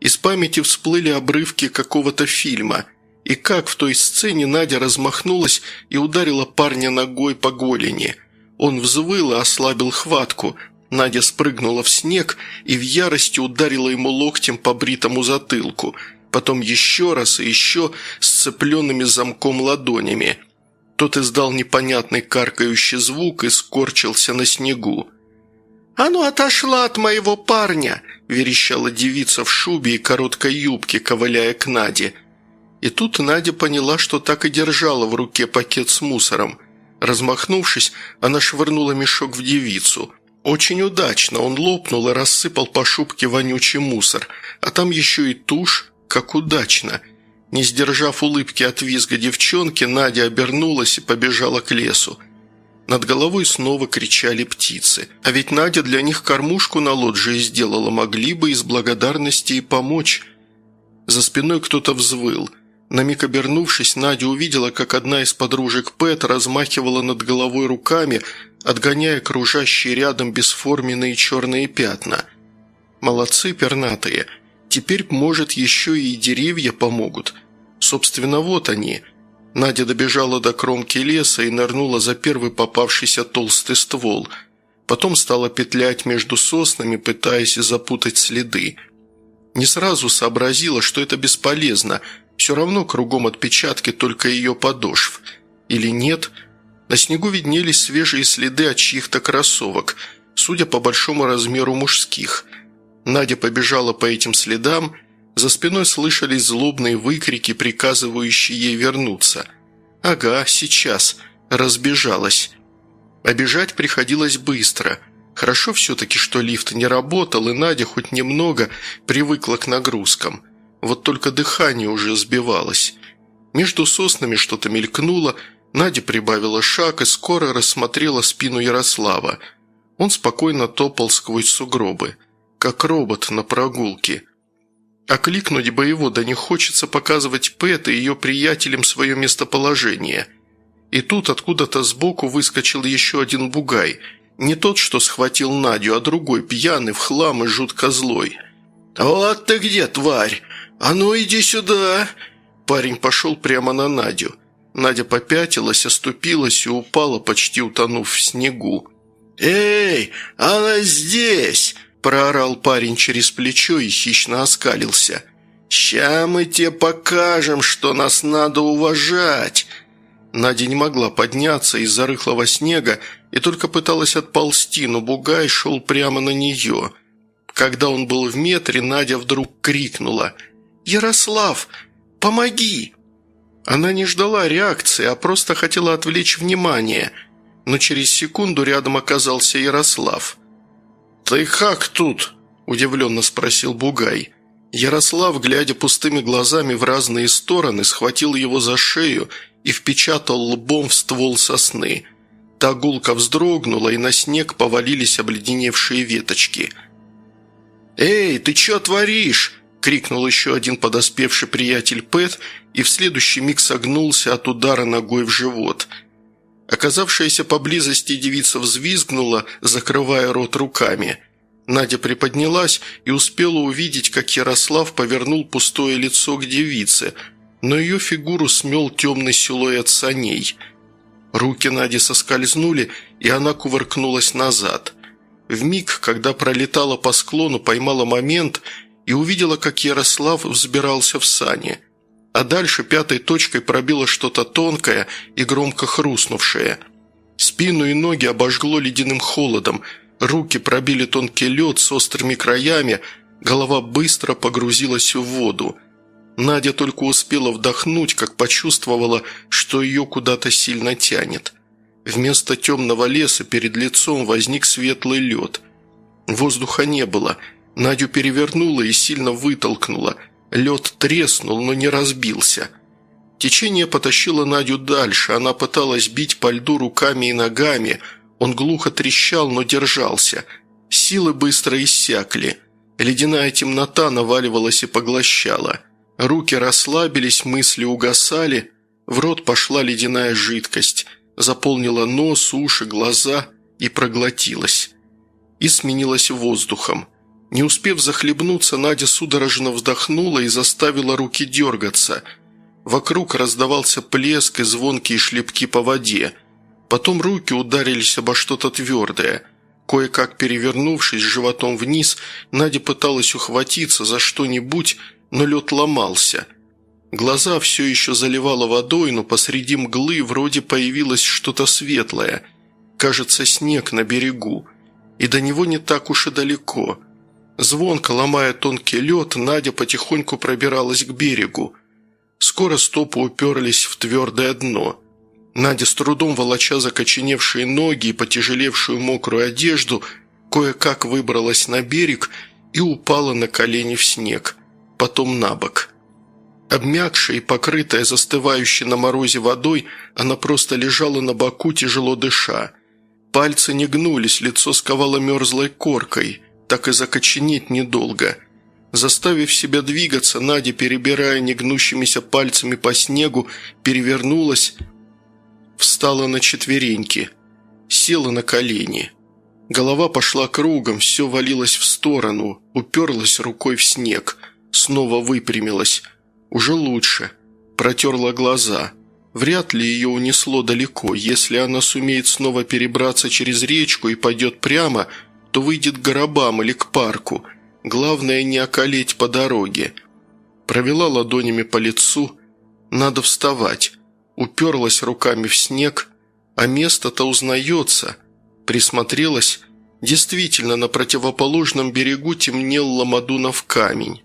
Speaker 1: Из памяти всплыли обрывки какого-то фильма. И как в той сцене Надя размахнулась и ударила парня ногой по голени. Он взвыл и ослабил хватку. Надя спрыгнула в снег и в ярости ударила ему локтем по бритому затылку – потом еще раз и еще сцепленными замком ладонями. Тот издал непонятный каркающий звук и скорчился на снегу. «А ну отошла от моего парня!» – верещала девица в шубе и короткой юбке, ковыляя к Наде. И тут Надя поняла, что так и держала в руке пакет с мусором. Размахнувшись, она швырнула мешок в девицу. Очень удачно он лопнул и рассыпал по шубке вонючий мусор, а там еще и тушь, как удачно!» Не сдержав улыбки от визга девчонки, Надя обернулась и побежала к лесу. Над головой снова кричали птицы. А ведь Надя для них кормушку на лоджии сделала, могли бы из благодарности и помочь. За спиной кто-то взвыл. На миг обернувшись, Надя увидела, как одна из подружек Пэт размахивала над головой руками, отгоняя кружащие рядом бесформенные черные пятна. «Молодцы, пернатые. Теперь, может, еще и деревья помогут. Собственно, вот они». Надя добежала до кромки леса и нырнула за первый попавшийся толстый ствол. Потом стала петлять между соснами, пытаясь запутать следы. Не сразу сообразила, что это бесполезно. Все равно кругом отпечатки только ее подошв. Или нет? На снегу виднелись свежие следы от чьих-то кроссовок, судя по большому размеру мужских. Надя побежала по этим следам за спиной слышались злобные выкрики, приказывающие ей вернуться. «Ага, сейчас», разбежалась. Обежать приходилось быстро. Хорошо все-таки, что лифт не работал, и Надя хоть немного привыкла к нагрузкам. Вот только дыхание уже сбивалось. Между соснами что-то мелькнуло, Надя прибавила шаг и скоро рассмотрела спину Ярослава. Он спокойно топал сквозь сугробы, как робот на прогулке. Окликнуть бы его, да не хочется показывать Пэт и ее приятелям свое местоположение. И тут откуда-то сбоку выскочил еще один бугай. Не тот, что схватил Надю, а другой, пьяный, в хлам и жутко злой. «Вот ты где, тварь! А ну иди сюда!» Парень пошел прямо на Надю. Надя попятилась, оступилась и упала, почти утонув в снегу. «Эй, она здесь!» Проорал парень через плечо и хищно оскалился. «Ща мы тебе покажем, что нас надо уважать!» Надя не могла подняться из-за рыхлого снега и только пыталась отползти, но бугай шел прямо на нее. Когда он был в метре, Надя вдруг крикнула «Ярослав, помоги!» Она не ждала реакции, а просто хотела отвлечь внимание, но через секунду рядом оказался Ярослав. «Ты как тут?» – удивленно спросил Бугай. Ярослав, глядя пустыми глазами в разные стороны, схватил его за шею и впечатал лбом в ствол сосны. Та гулко вздрогнула, и на снег повалились обледеневшие веточки. «Эй, ты что творишь?» – крикнул еще один подоспевший приятель Пэт и в следующий миг согнулся от удара ногой в живот – Оказавшаяся поблизости девица взвизгнула, закрывая рот руками. Надя приподнялась и успела увидеть, как Ярослав повернул пустое лицо к девице, но ее фигуру смел темный силуэт саней. Руки Нади соскользнули, и она кувыркнулась назад. В миг, когда пролетала по склону, поймала момент и увидела, как Ярослав взбирался в сани – а дальше пятой точкой пробило что-то тонкое и громко хрустнувшее. Спину и ноги обожгло ледяным холодом, руки пробили тонкий лед с острыми краями, голова быстро погрузилась в воду. Надя только успела вдохнуть, как почувствовала, что ее куда-то сильно тянет. Вместо темного леса перед лицом возник светлый лед. Воздуха не было. Надю перевернула и сильно вытолкнула – Лед треснул, но не разбился. Течение потащило Надю дальше, она пыталась бить по льду руками и ногами. Он глухо трещал, но держался. Силы быстро иссякли. Ледяная темнота наваливалась и поглощала. Руки расслабились, мысли угасали. В рот пошла ледяная жидкость. Заполнила нос, уши, глаза и проглотилась. И сменилась воздухом. Не успев захлебнуться, Надя судорожно вздохнула и заставила руки дергаться. Вокруг раздавался плеск и звонкие шлепки по воде. Потом руки ударились обо что-то твердое. Кое-как перевернувшись животом вниз, Надя пыталась ухватиться за что-нибудь, но лед ломался. Глаза все еще заливало водой, но посреди мглы вроде появилось что-то светлое. Кажется, снег на берегу. И до него не так уж и далеко – Звонко ломая тонкий лед, Надя потихоньку пробиралась к берегу. Скоро стопы уперлись в твердое дно. Надя с трудом волоча закоченевшие ноги и потяжелевшую мокрую одежду, кое-как выбралась на берег и упала на колени в снег, потом на бок. Обмякшая и покрытая застывающей на морозе водой, она просто лежала на боку, тяжело дыша – Пальцы не гнулись, лицо сковало мерзлой коркой. Так и закоченеть недолго. Заставив себя двигаться, Надя, перебирая негнущимися пальцами по снегу, перевернулась, встала на четвереньки, села на колени. Голова пошла кругом, все валилось в сторону, уперлась рукой в снег, снова выпрямилась. Уже лучше. Протерла глаза. Вряд ли ее унесло далеко. Если она сумеет снова перебраться через речку и пойдет прямо, то выйдет к горобам или к парку. Главное не околеть по дороге. Провела ладонями по лицу. Надо вставать. Уперлась руками в снег. А место-то узнается. Присмотрелась. Действительно, на противоположном берегу темнел Ламадунов камень.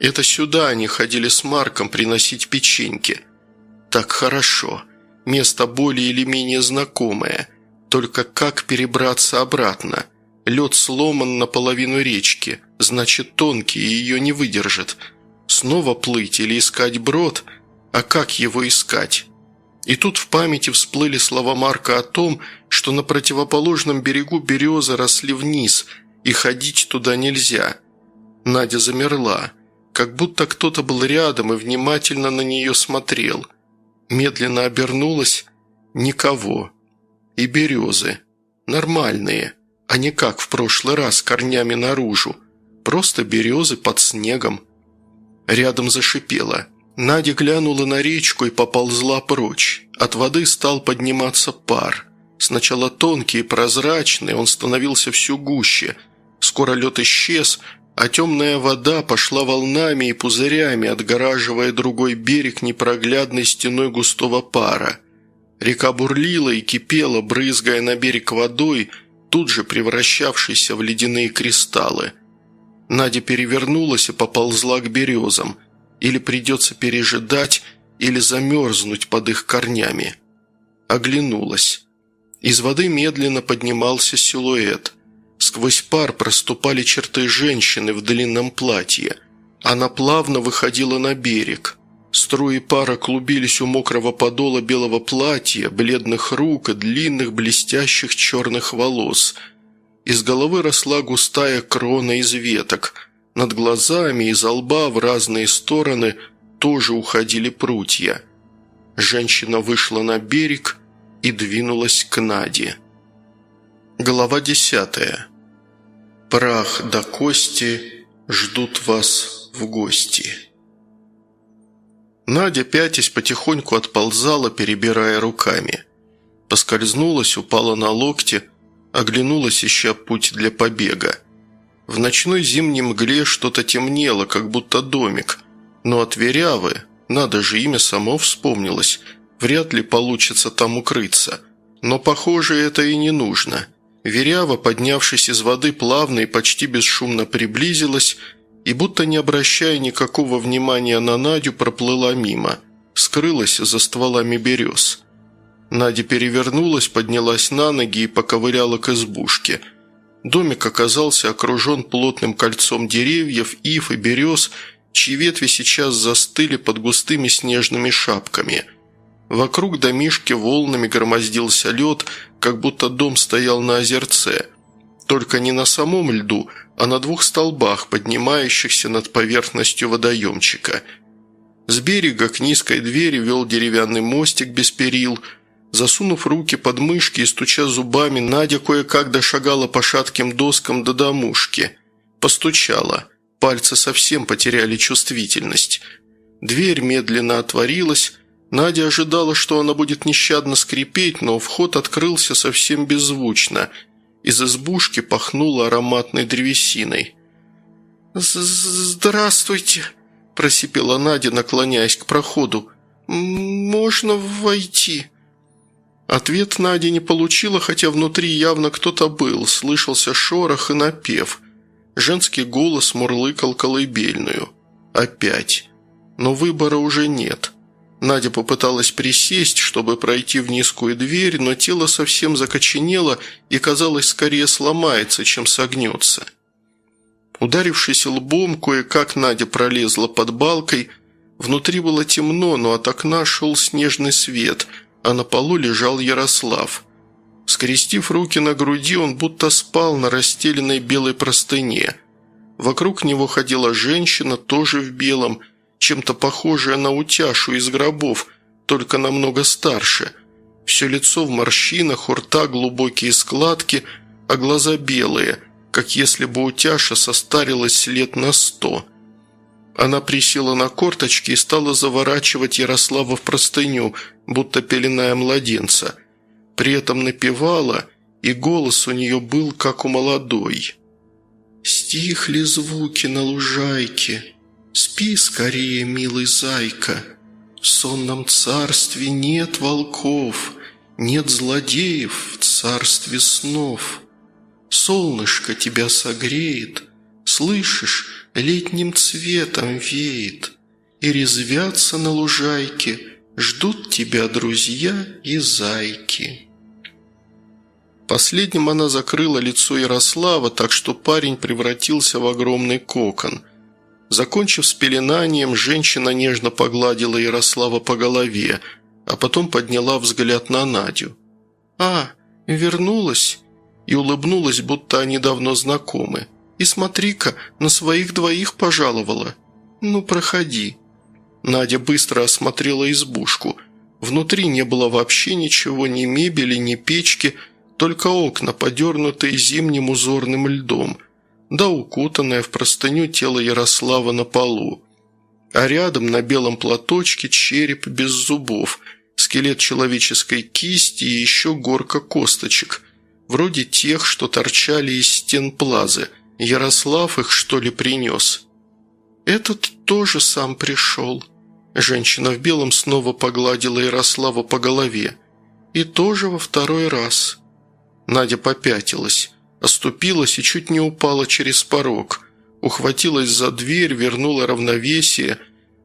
Speaker 1: Это сюда они ходили с Марком приносить печеньки – так хорошо. Место более или менее знакомое. Только как перебраться обратно? Лед сломан наполовину речки, значит тонкий и ее не выдержит. Снова плыть или искать брод? А как его искать? И тут в памяти всплыли слова Марка о том, что на противоположном берегу березы росли вниз, и ходить туда нельзя. Надя замерла, как будто кто-то был рядом и внимательно на нее смотрел – Медленно обернулась. Никого. И березы. Нормальные. А не как в прошлый раз, корнями наружу. Просто березы под снегом. Рядом зашипела. Надя глянула на речку и поползла прочь. От воды стал подниматься пар. Сначала тонкий и прозрачный, он становился все гуще. Скоро лед исчез, а темная вода пошла волнами и пузырями, отгораживая другой берег непроглядной стеной густого пара. Река бурлила и кипела, брызгая на берег водой, тут же превращавшейся в ледяные кристаллы. Надя перевернулась и поползла к березам. Или придется пережидать, или замерзнуть под их корнями. Оглянулась. Из воды медленно поднимался силуэт – Сквозь пар проступали черты женщины в длинном платье. Она плавно выходила на берег. Струи пара клубились у мокрого подола белого платья, бледных рук и длинных блестящих черных волос. Из головы росла густая крона из веток. Над глазами из лба в разные стороны тоже уходили прутья. Женщина вышла на берег и двинулась к Наде. Глава десятая. Прах до кости ждут вас в гости. Надя, пятясь, потихоньку отползала, перебирая руками. Поскользнулась, упала на локти, оглянулась, ища путь для побега. В ночной зимней мгле что-то темнело, как будто домик, но от Верявы, надо же, имя само вспомнилось, вряд ли получится там укрыться. Но, похоже, это и не нужно – Верява, поднявшись из воды, плавно и почти бесшумно приблизилась и, будто не обращая никакого внимания на Надю, проплыла мимо, скрылась за стволами берез. Надя перевернулась, поднялась на ноги и поковыряла к избушке. Домик оказался окружен плотным кольцом деревьев, ив и берез, чьи ветви сейчас застыли под густыми снежными шапками – Вокруг домишки волнами громоздился лед, как будто дом стоял на озерце. Только не на самом льду, а на двух столбах, поднимающихся над поверхностью водоемчика. С берега к низкой двери вел деревянный мостик без перил. Засунув руки под мышки и стуча зубами, Надя кое-как дошагала по шатким доскам до домушки. Постучала. Пальцы совсем потеряли чувствительность. Дверь медленно отворилась, Надя ожидала, что она будет нещадно скрипеть, но вход открылся совсем беззвучно. Из избушки пахнуло ароматной древесиной. «Здравствуйте», – просипела Надя, наклоняясь к проходу. «Можно войти?» Ответ Надя не получила, хотя внутри явно кто-то был, слышался шорох и напев. Женский голос мурлыкал колыбельную. Опять. Но выбора уже нет. Надя попыталась присесть, чтобы пройти в низкую дверь, но тело совсем закоченело и, казалось, скорее сломается, чем согнется. Ударившись лбом, кое-как Надя пролезла под балкой. Внутри было темно, но от окна шел снежный свет, а на полу лежал Ярослав. Скрестив руки на груди, он будто спал на расстеленной белой простыне. Вокруг него ходила женщина, тоже в белом, чем-то похожая на утяшу из гробов, только намного старше. Все лицо в морщинах, у рта глубокие складки, а глаза белые, как если бы утяша состарилась лет на сто. Она присела на корточки и стала заворачивать Ярослава в простыню, будто пеленая младенца – при этом напевала, и голос у нее был, как у молодой. «Стихли звуки на лужайке, спи скорее, милый зайка. В сонном царстве нет волков, нет злодеев в царстве снов. Солнышко тебя согреет, слышишь, летним цветом веет, и резвятся на лужайке, ждут тебя друзья и зайки». Последним она закрыла лицо Ярослава, так что парень превратился в огромный кокон. Закончив с пеленанием, женщина нежно погладила Ярослава по голове, а потом подняла взгляд на Надю. «А, вернулась?» и улыбнулась, будто они давно знакомы. «И смотри-ка, на своих двоих пожаловала. Ну, проходи». Надя быстро осмотрела избушку. Внутри не было вообще ничего, ни мебели, ни печки – только окна, подернутые зимним узорным льдом, да укутанное в простыню тело Ярослава на полу. А рядом на белом платочке череп без зубов, скелет человеческой кисти и еще горка косточек, вроде тех, что торчали из стен плазы. Ярослав их, что ли, принес? «Этот тоже сам пришел». Женщина в белом снова погладила Ярослава по голове. «И тоже во второй раз». Надя попятилась, оступилась и чуть не упала через порог. Ухватилась за дверь, вернула равновесие,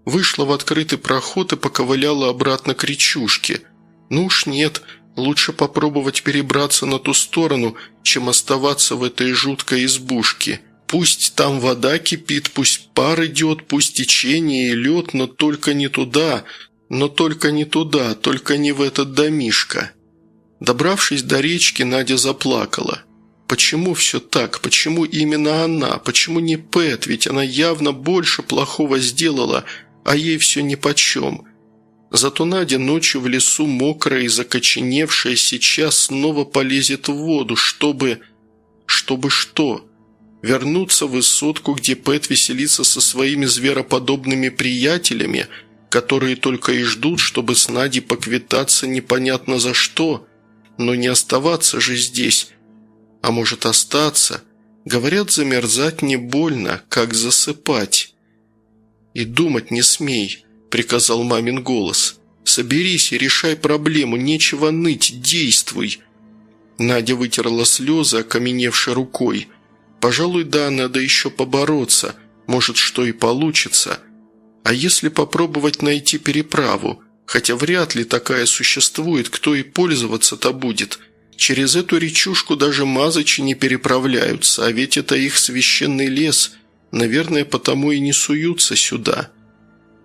Speaker 1: вышла в открытый проход и поковыляла обратно к речушке. Ну уж нет, лучше попробовать перебраться на ту сторону, чем оставаться в этой жуткой избушке. Пусть там вода кипит, пусть пар идет, пусть течение и лед, но только не туда, но только не туда, только не в этот домишко. Добравшись до речки, Надя заплакала. Почему все так? Почему именно она? Почему не Пэт? Ведь она явно больше плохого сделала, а ей все нипочем. Зато Надя ночью в лесу мокрая и закоченевшая сейчас снова полезет в воду, чтобы... Чтобы что? Вернуться в высотку, где Пэт веселится со своими звероподобными приятелями, которые только и ждут, чтобы с Надей поквитаться непонятно за что – но не оставаться же здесь. А может остаться? Говорят, замерзать не больно, как засыпать. «И думать не смей», – приказал мамин голос. «Соберись и решай проблему, нечего ныть, действуй». Надя вытерла слезы, окаменевшей рукой. «Пожалуй, да, надо еще побороться. Может, что и получится. А если попробовать найти переправу? Хотя вряд ли такая существует, кто и пользоваться-то будет. Через эту речушку даже мазычи не переправляются, а ведь это их священный лес. Наверное, потому и не суются сюда.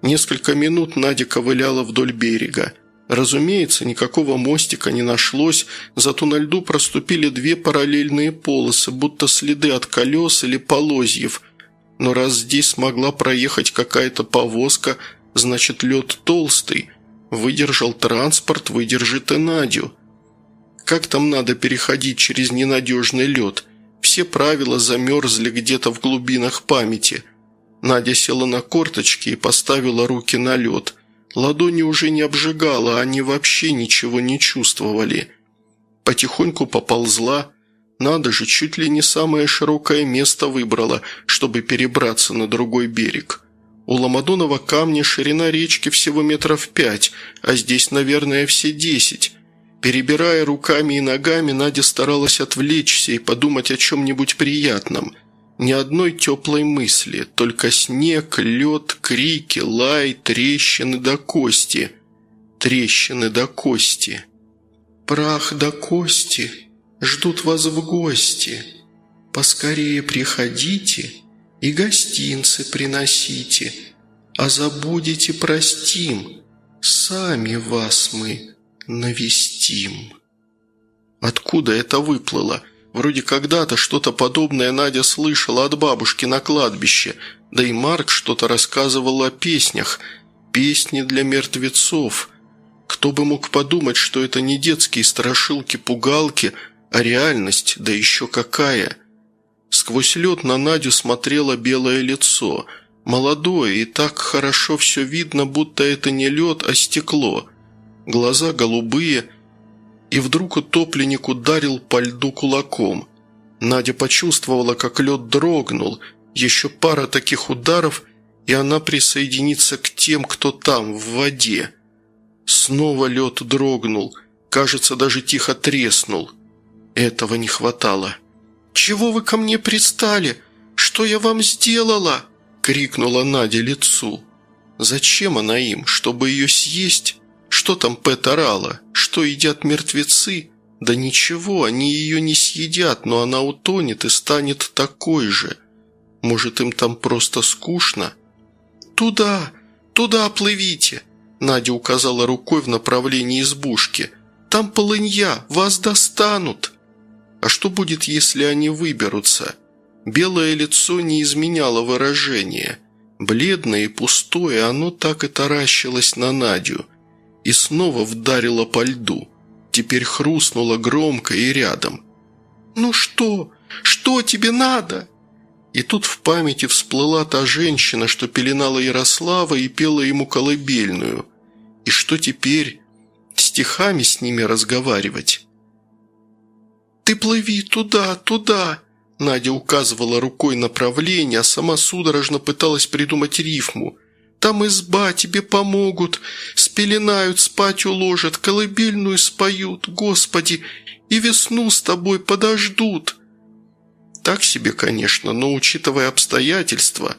Speaker 1: Несколько минут Надя ковыляла вдоль берега. Разумеется, никакого мостика не нашлось, зато на льду проступили две параллельные полосы, будто следы от колес или полозьев. Но раз здесь смогла проехать какая-то повозка, значит лед толстый, Выдержал транспорт, выдержит и Надю. Как там надо переходить через ненадежный лед? Все правила замерзли где-то в глубинах памяти. Надя села на корточки и поставила руки на лед. Ладони уже не обжигала, они вообще ничего не чувствовали. Потихоньку поползла. Надо же, чуть ли не самое широкое место выбрала, чтобы перебраться на другой берег. У Ламадонова камня ширина речки всего метров пять, а здесь, наверное, все десять. Перебирая руками и ногами, Надя старалась отвлечься и подумать о чем-нибудь приятном. Ни одной теплой мысли, только снег, лед, крики, лай, трещины до кости. Трещины до кости. «Прах до кости, ждут вас в гости. Поскорее приходите» и гостинцы приносите, а забудете простим, сами вас мы навестим». Откуда это выплыло? Вроде когда-то что-то подобное Надя слышала от бабушки на кладбище, да и Марк что-то рассказывал о песнях. Песни для мертвецов. Кто бы мог подумать, что это не детские страшилки-пугалки, а реальность, да еще какая. Сквозь лед на Надю смотрело белое лицо. Молодое, и так хорошо все видно, будто это не лед, а стекло. Глаза голубые, и вдруг утопленник ударил по льду кулаком. Надя почувствовала, как лед дрогнул. Еще пара таких ударов, и она присоединится к тем, кто там, в воде. Снова лед дрогнул, кажется, даже тихо треснул. Этого не хватало. «Чего вы ко мне пристали? Что я вам сделала?» – крикнула Надя лицу. «Зачем она им? Чтобы ее съесть?» Что там Пэт орала? Что едят мертвецы? Да ничего, они ее не съедят, но она утонет и станет такой же. Может, им там просто скучно? «Туда! Туда плывите!» Надя указала рукой в направлении избушки. «Там полынья! Вас достанут!» «А что будет, если они выберутся?» Белое лицо не изменяло выражение. Бледное и пустое, оно так и таращилось на Надю – и снова вдарила по льду. Теперь хрустнула громко и рядом. «Ну что? Что тебе надо?» И тут в памяти всплыла та женщина, что пеленала Ярослава и пела ему колыбельную. И что теперь? Стихами с ними разговаривать? «Ты плыви туда, туда!» Надя указывала рукой направление, а сама судорожно пыталась придумать рифму. Там изба, тебе помогут, спеленают, спать уложат, колыбельную споют, Господи, и весну с тобой подождут». Так себе, конечно, но учитывая обстоятельства,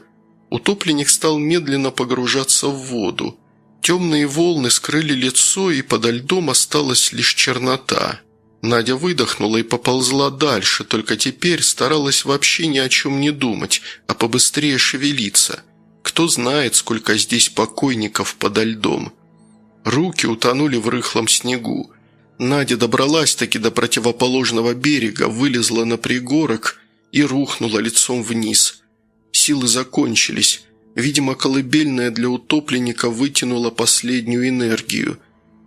Speaker 1: утопленник стал медленно погружаться в воду. Темные волны скрыли лицо, и подо льдом осталась лишь чернота. Надя выдохнула и поползла дальше, только теперь старалась вообще ни о чем не думать, а побыстрее шевелиться – кто знает, сколько здесь покойников подо льдом. Руки утонули в рыхлом снегу. Надя добралась-таки до противоположного берега, вылезла на пригорок и рухнула лицом вниз. Силы закончились. Видимо, колыбельная для утопленника вытянула последнюю энергию.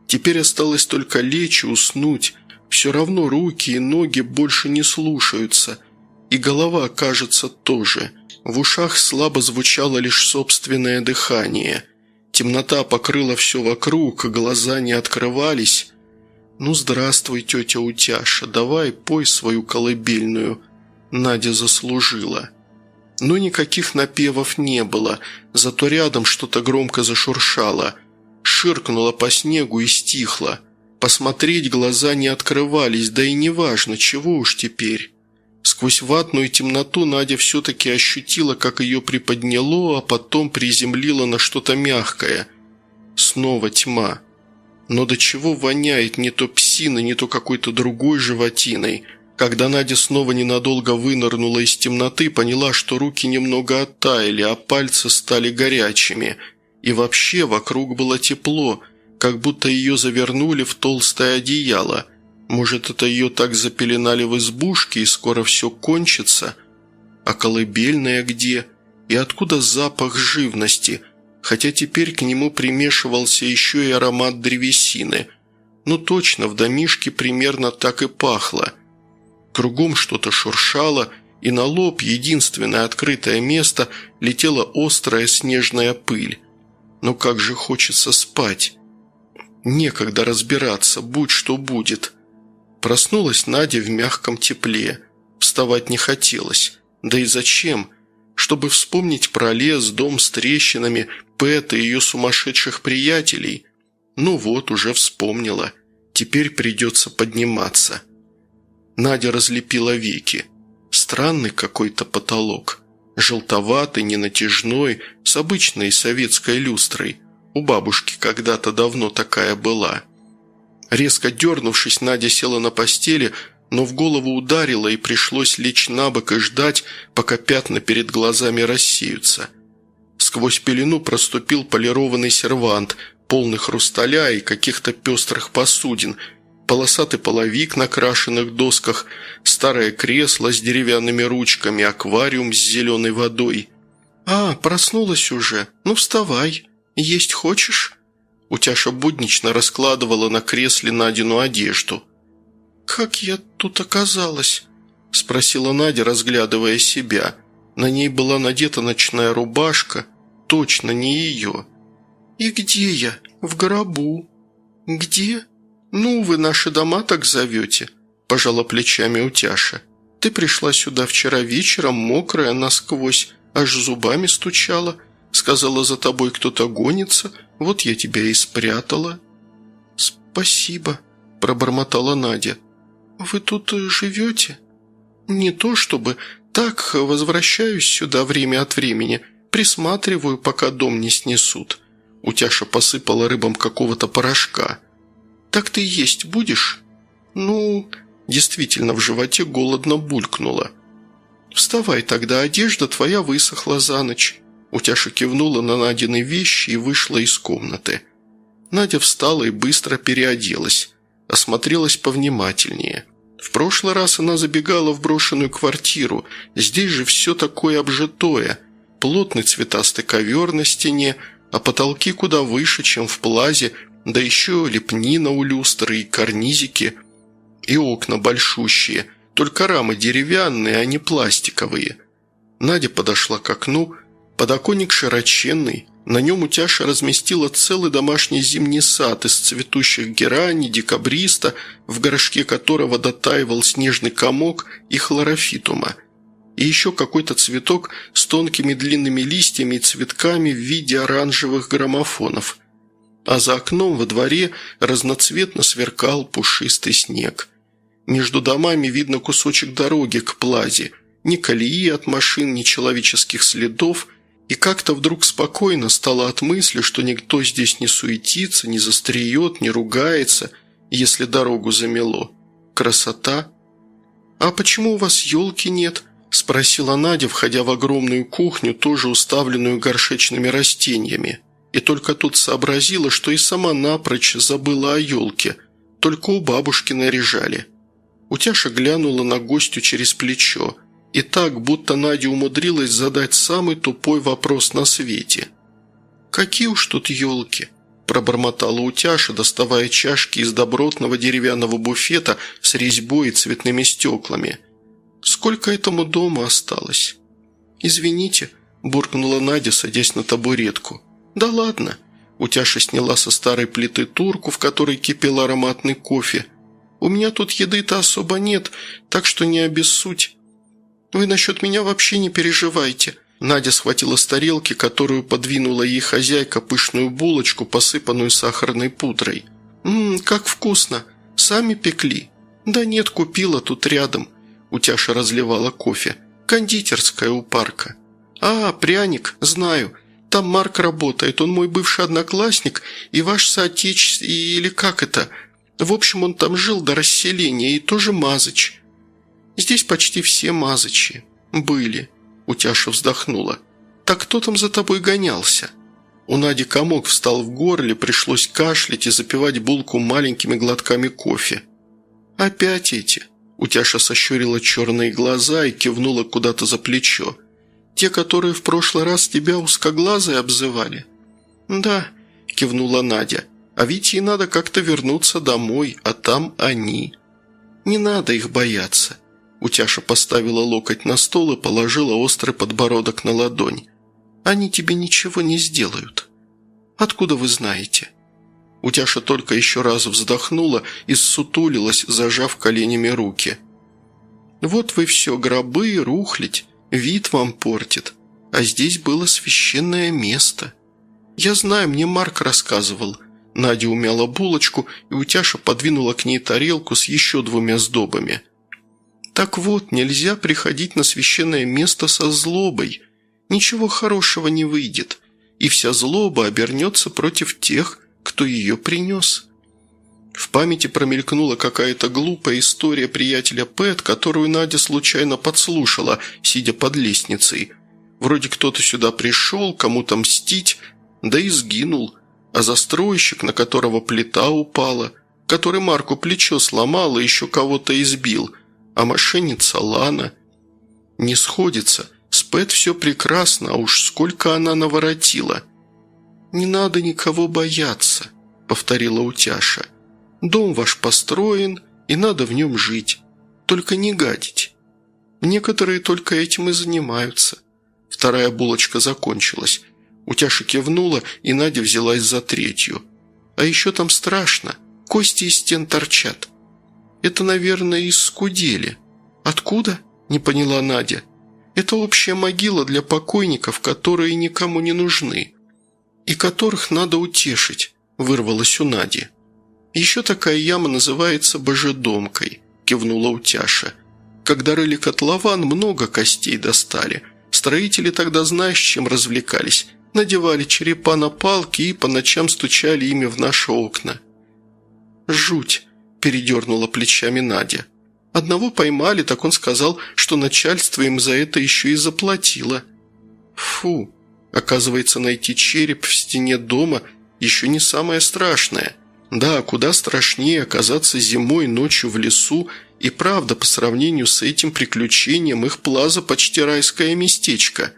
Speaker 1: Теперь осталось только лечь и уснуть. Все равно руки и ноги больше не слушаются. И голова, кажется, тоже – в ушах слабо звучало лишь собственное дыхание. Темнота покрыла все вокруг, глаза не открывались. «Ну, здравствуй, тетя Утяша, давай пой свою колыбельную». Надя заслужила. Но никаких напевов не было, зато рядом что-то громко зашуршало. Ширкнуло по снегу и стихло. Посмотреть глаза не открывались, да и неважно, чего уж теперь. Сквозь ватную темноту Надя все-таки ощутила, как ее приподняло, а потом приземлило на что-то мягкое. Снова тьма. Но до чего воняет не то псиной, не то какой-то другой животиной. Когда Надя снова ненадолго вынырнула из темноты, поняла, что руки немного оттаяли, а пальцы стали горячими. И вообще вокруг было тепло, как будто ее завернули в толстое одеяло – может, это ее так запеленали в избушке, и скоро все кончится? А колыбельная где? И откуда запах живности? Хотя теперь к нему примешивался еще и аромат древесины. Ну точно, в домишке примерно так и пахло. Кругом что-то шуршало, и на лоб, единственное открытое место, летела острая снежная пыль. Но как же хочется спать. Некогда разбираться, будь что будет. Проснулась Надя в мягком тепле. Вставать не хотелось. Да и зачем? Чтобы вспомнить про лес, дом с трещинами, Пэт и ее сумасшедших приятелей. Ну вот, уже вспомнила. Теперь придется подниматься. Надя разлепила веки. Странный какой-то потолок. Желтоватый, ненатяжной, с обычной советской люстрой. У бабушки когда-то давно такая была. Резко дернувшись, Надя села на постели, но в голову ударило и пришлось лечь на бок и ждать, пока пятна перед глазами рассеются. Сквозь пелену проступил полированный сервант, полный хрусталя и каких-то пестрых посудин. полосатый половик на крашенных досках, старое кресло с деревянными ручками, аквариум с зеленой водой. «А, проснулась уже. Ну, вставай. Есть хочешь?» Утяша буднично раскладывала на кресле Надину одежду. «Как я тут оказалась?» – спросила Надя, разглядывая себя. На ней была надета ночная рубашка, точно не ее. «И где я? В гробу». «Где?» «Ну, вы наши дома так зовете», – пожала плечами Утяша. «Ты пришла сюда вчера вечером, мокрая насквозь, аж зубами стучала. Сказала, за тобой кто-то гонится, вот я тебя и спрятала». «Спасибо», – пробормотала Надя. «Вы тут живете?» «Не то чтобы. Так, возвращаюсь сюда время от времени, присматриваю, пока дом не снесут». Утяша посыпала рыбам какого-то порошка – «Так ты есть будешь?» «Ну...» Действительно, в животе голодно булькнуло. «Вставай тогда, одежда твоя высохла за ночь». Утяша кивнула на Надины вещи и вышла из комнаты. Надя встала и быстро переоделась. Осмотрелась повнимательнее. В прошлый раз она забегала в брошенную квартиру. Здесь же все такое обжитое. Плотный цветастый ковер на стене, а потолки куда выше, чем в плазе, да еще лепнина у люстры и карнизики, и окна большущие, только рамы деревянные, а не пластиковые. Надя подошла к окну, подоконник широченный, на нем утяша разместила целый домашний зимний сад из цветущих герани, декабриста, в горшке которого дотаивал снежный комок и хлорофитума, и еще какой-то цветок с тонкими длинными листьями и цветками в виде оранжевых граммофонов – а за окном во дворе разноцветно сверкал пушистый снег. Между домами видно кусочек дороги к плазе, ни колеи от машин, ни человеческих следов, и как-то вдруг спокойно стало от мысли, что никто здесь не суетится, не застреет, не ругается, если дорогу замело. Красота! «А почему у вас елки нет?» – спросила Надя, входя в огромную кухню, тоже уставленную горшечными растениями. И только тут сообразила, что и сама напрочь забыла о елке, только у бабушки наряжали. Утяша глянула на гостю через плечо, и так, будто Надя умудрилась задать самый тупой вопрос на свете. «Какие уж тут елки?» – пробормотала Утяша, доставая чашки из добротного деревянного буфета с резьбой и цветными стеклами. «Сколько этому дома осталось?» «Извините», – буркнула Надя, садясь на табуретку – «Да ладно». Утяша сняла со старой плиты турку, в которой кипел ароматный кофе. «У меня тут еды-то особо нет, так что не обессудь. Вы насчет меня вообще не переживайте». Надя схватила с тарелки, которую подвинула ей хозяйка, пышную булочку, посыпанную сахарной пудрой. «Ммм, как вкусно! Сами пекли?» «Да нет, купила тут рядом». Утяша разливала кофе. «Кондитерская у парка». «А, пряник, знаю. Там Марк работает, он мой бывший одноклассник и ваш соотечественник, или как это? В общем, он там жил до расселения и тоже Мазыч. Здесь почти все Мазычи. Были. Утяша вздохнула. Так кто там за тобой гонялся? У Нади комок встал в горле, пришлось кашлять и запивать булку маленькими глотками кофе. «Опять эти?» Утяша сощурила черные глаза и кивнула куда-то за плечо. Те, которые в прошлый раз тебя узкоглазой обзывали?» «Да», – кивнула Надя. «А ведь ей надо как-то вернуться домой, а там они». «Не надо их бояться». Утяша поставила локоть на стол и положила острый подбородок на ладонь. «Они тебе ничего не сделают». «Откуда вы знаете?» Утяша только еще раз вздохнула и ссутулилась, зажав коленями руки. «Вот вы все, гробы, рухлить. Вид вам портит. А здесь было священное место. Я знаю, мне Марк рассказывал». Надя умяла булочку, и Утяша подвинула к ней тарелку с еще двумя сдобами. «Так вот, нельзя приходить на священное место со злобой. Ничего хорошего не выйдет, и вся злоба обернется против тех, кто ее принес». В памяти промелькнула какая-то глупая история приятеля Пэт, которую Надя случайно подслушала, сидя под лестницей. Вроде кто-то сюда пришел, кому-то мстить, да и сгинул. А застройщик, на которого плита упала, который Марку плечо сломал и еще кого-то избил, а мошенница Лана. Не сходится. С Пэт все прекрасно, а уж сколько она наворотила. «Не надо никого бояться», — повторила Утяша. «Дом ваш построен, и надо в нем жить. Только не гадить. Некоторые только этим и занимаются». Вторая булочка закончилась. Утяша кивнула, и Надя взялась за третью. «А еще там страшно. Кости из стен торчат. Это, наверное, из скудели. Откуда?» – не поняла Надя. «Это общая могила для покойников, которые никому не нужны. И которых надо утешить», – вырвалась у Нади. «Еще такая яма называется божедомкой», – кивнула Утяша. «Когда рыли котлован, много костей достали. Строители тогда знаешь, чем развлекались. Надевали черепа на палки и по ночам стучали ими в наши окна». «Жуть!» – передернула плечами Надя. «Одного поймали, так он сказал, что начальство им за это еще и заплатило». «Фу! Оказывается, найти череп в стене дома еще не самое страшное. Да, куда страшнее оказаться зимой ночью в лесу, и правда, по сравнению с этим приключением, их плаза почти райское местечко.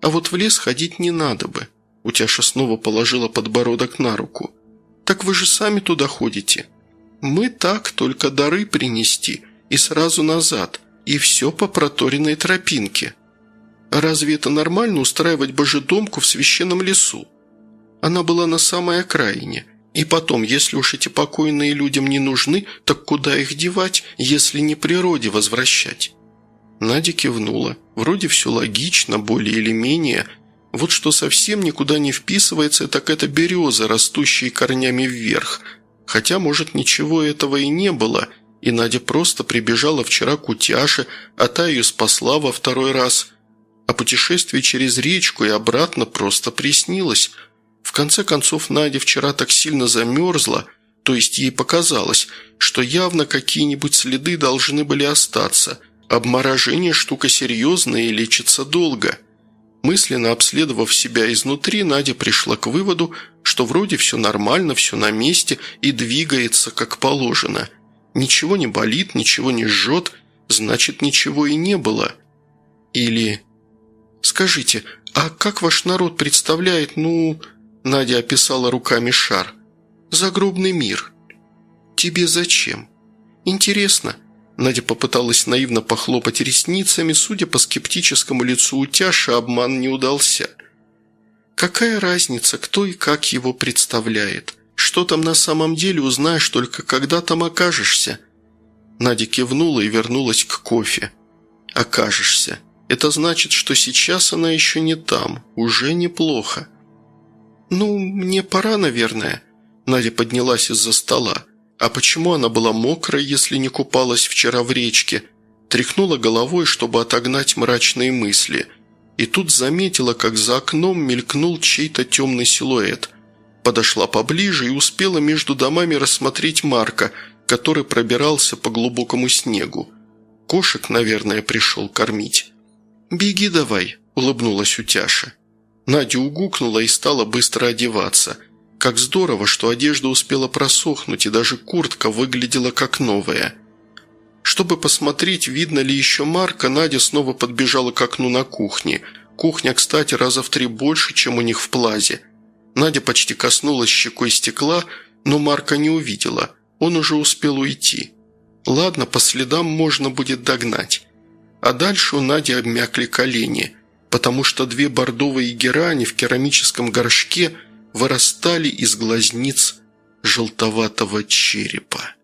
Speaker 1: А вот в лес ходить не надо бы». Утяша снова положила подбородок на руку. «Так вы же сами туда ходите». «Мы так, только дары принести, и сразу назад, и все по проторенной тропинке. разве это нормально устраивать божедомку в священном лесу?» Она была на самой окраине. И потом, если уж эти покойные людям не нужны, так куда их девать, если не природе возвращать?» Надя кивнула. Вроде все логично, более или менее – вот что совсем никуда не вписывается, так это березы, растущие корнями вверх. Хотя, может, ничего этого и не было, и Надя просто прибежала вчера к утяше, а та ее спасла во второй раз. А путешествие через речку и обратно просто приснилось. В конце концов, Надя вчера так сильно замерзла, то есть ей показалось, что явно какие-нибудь следы должны были остаться. Обморожение штука серьезная и лечится долго – Мысленно обследовав себя изнутри, Надя пришла к выводу, что вроде все нормально, все на месте и двигается как положено. Ничего не болит, ничего не жжет, значит, ничего и не было. Или... «Скажите, а как ваш народ представляет, ну...» Надя описала руками шар. «Загробный мир». «Тебе зачем?» «Интересно, Надя попыталась наивно похлопать ресницами, судя по скептическому лицу утяши, обман не удался. «Какая разница, кто и как его представляет? Что там на самом деле узнаешь только когда там окажешься?» Надя кивнула и вернулась к кофе. «Окажешься. Это значит, что сейчас она еще не там. Уже неплохо». «Ну, мне пора, наверное». Надя поднялась из-за стола. А почему она была мокрая, если не купалась вчера в речке? Тряхнула головой, чтобы отогнать мрачные мысли. И тут заметила, как за окном мелькнул чей-то темный силуэт. Подошла поближе и успела между домами рассмотреть Марка, который пробирался по глубокому снегу. Кошек, наверное, пришел кормить. «Беги давай», – улыбнулась Утяша. Надя угукнула и стала быстро одеваться – как здорово, что одежда успела просохнуть, и даже куртка выглядела как новая. Чтобы посмотреть, видно ли еще Марка, Надя снова подбежала к окну на кухне. Кухня, кстати, раза в три больше, чем у них в плазе. Надя почти коснулась щекой стекла, но Марка не увидела. Он уже успел уйти. Ладно, по следам можно будет догнать. А дальше у Нади обмякли колени, потому что две бордовые герани в керамическом горшке – вырастали из глазниц желтоватого черепа.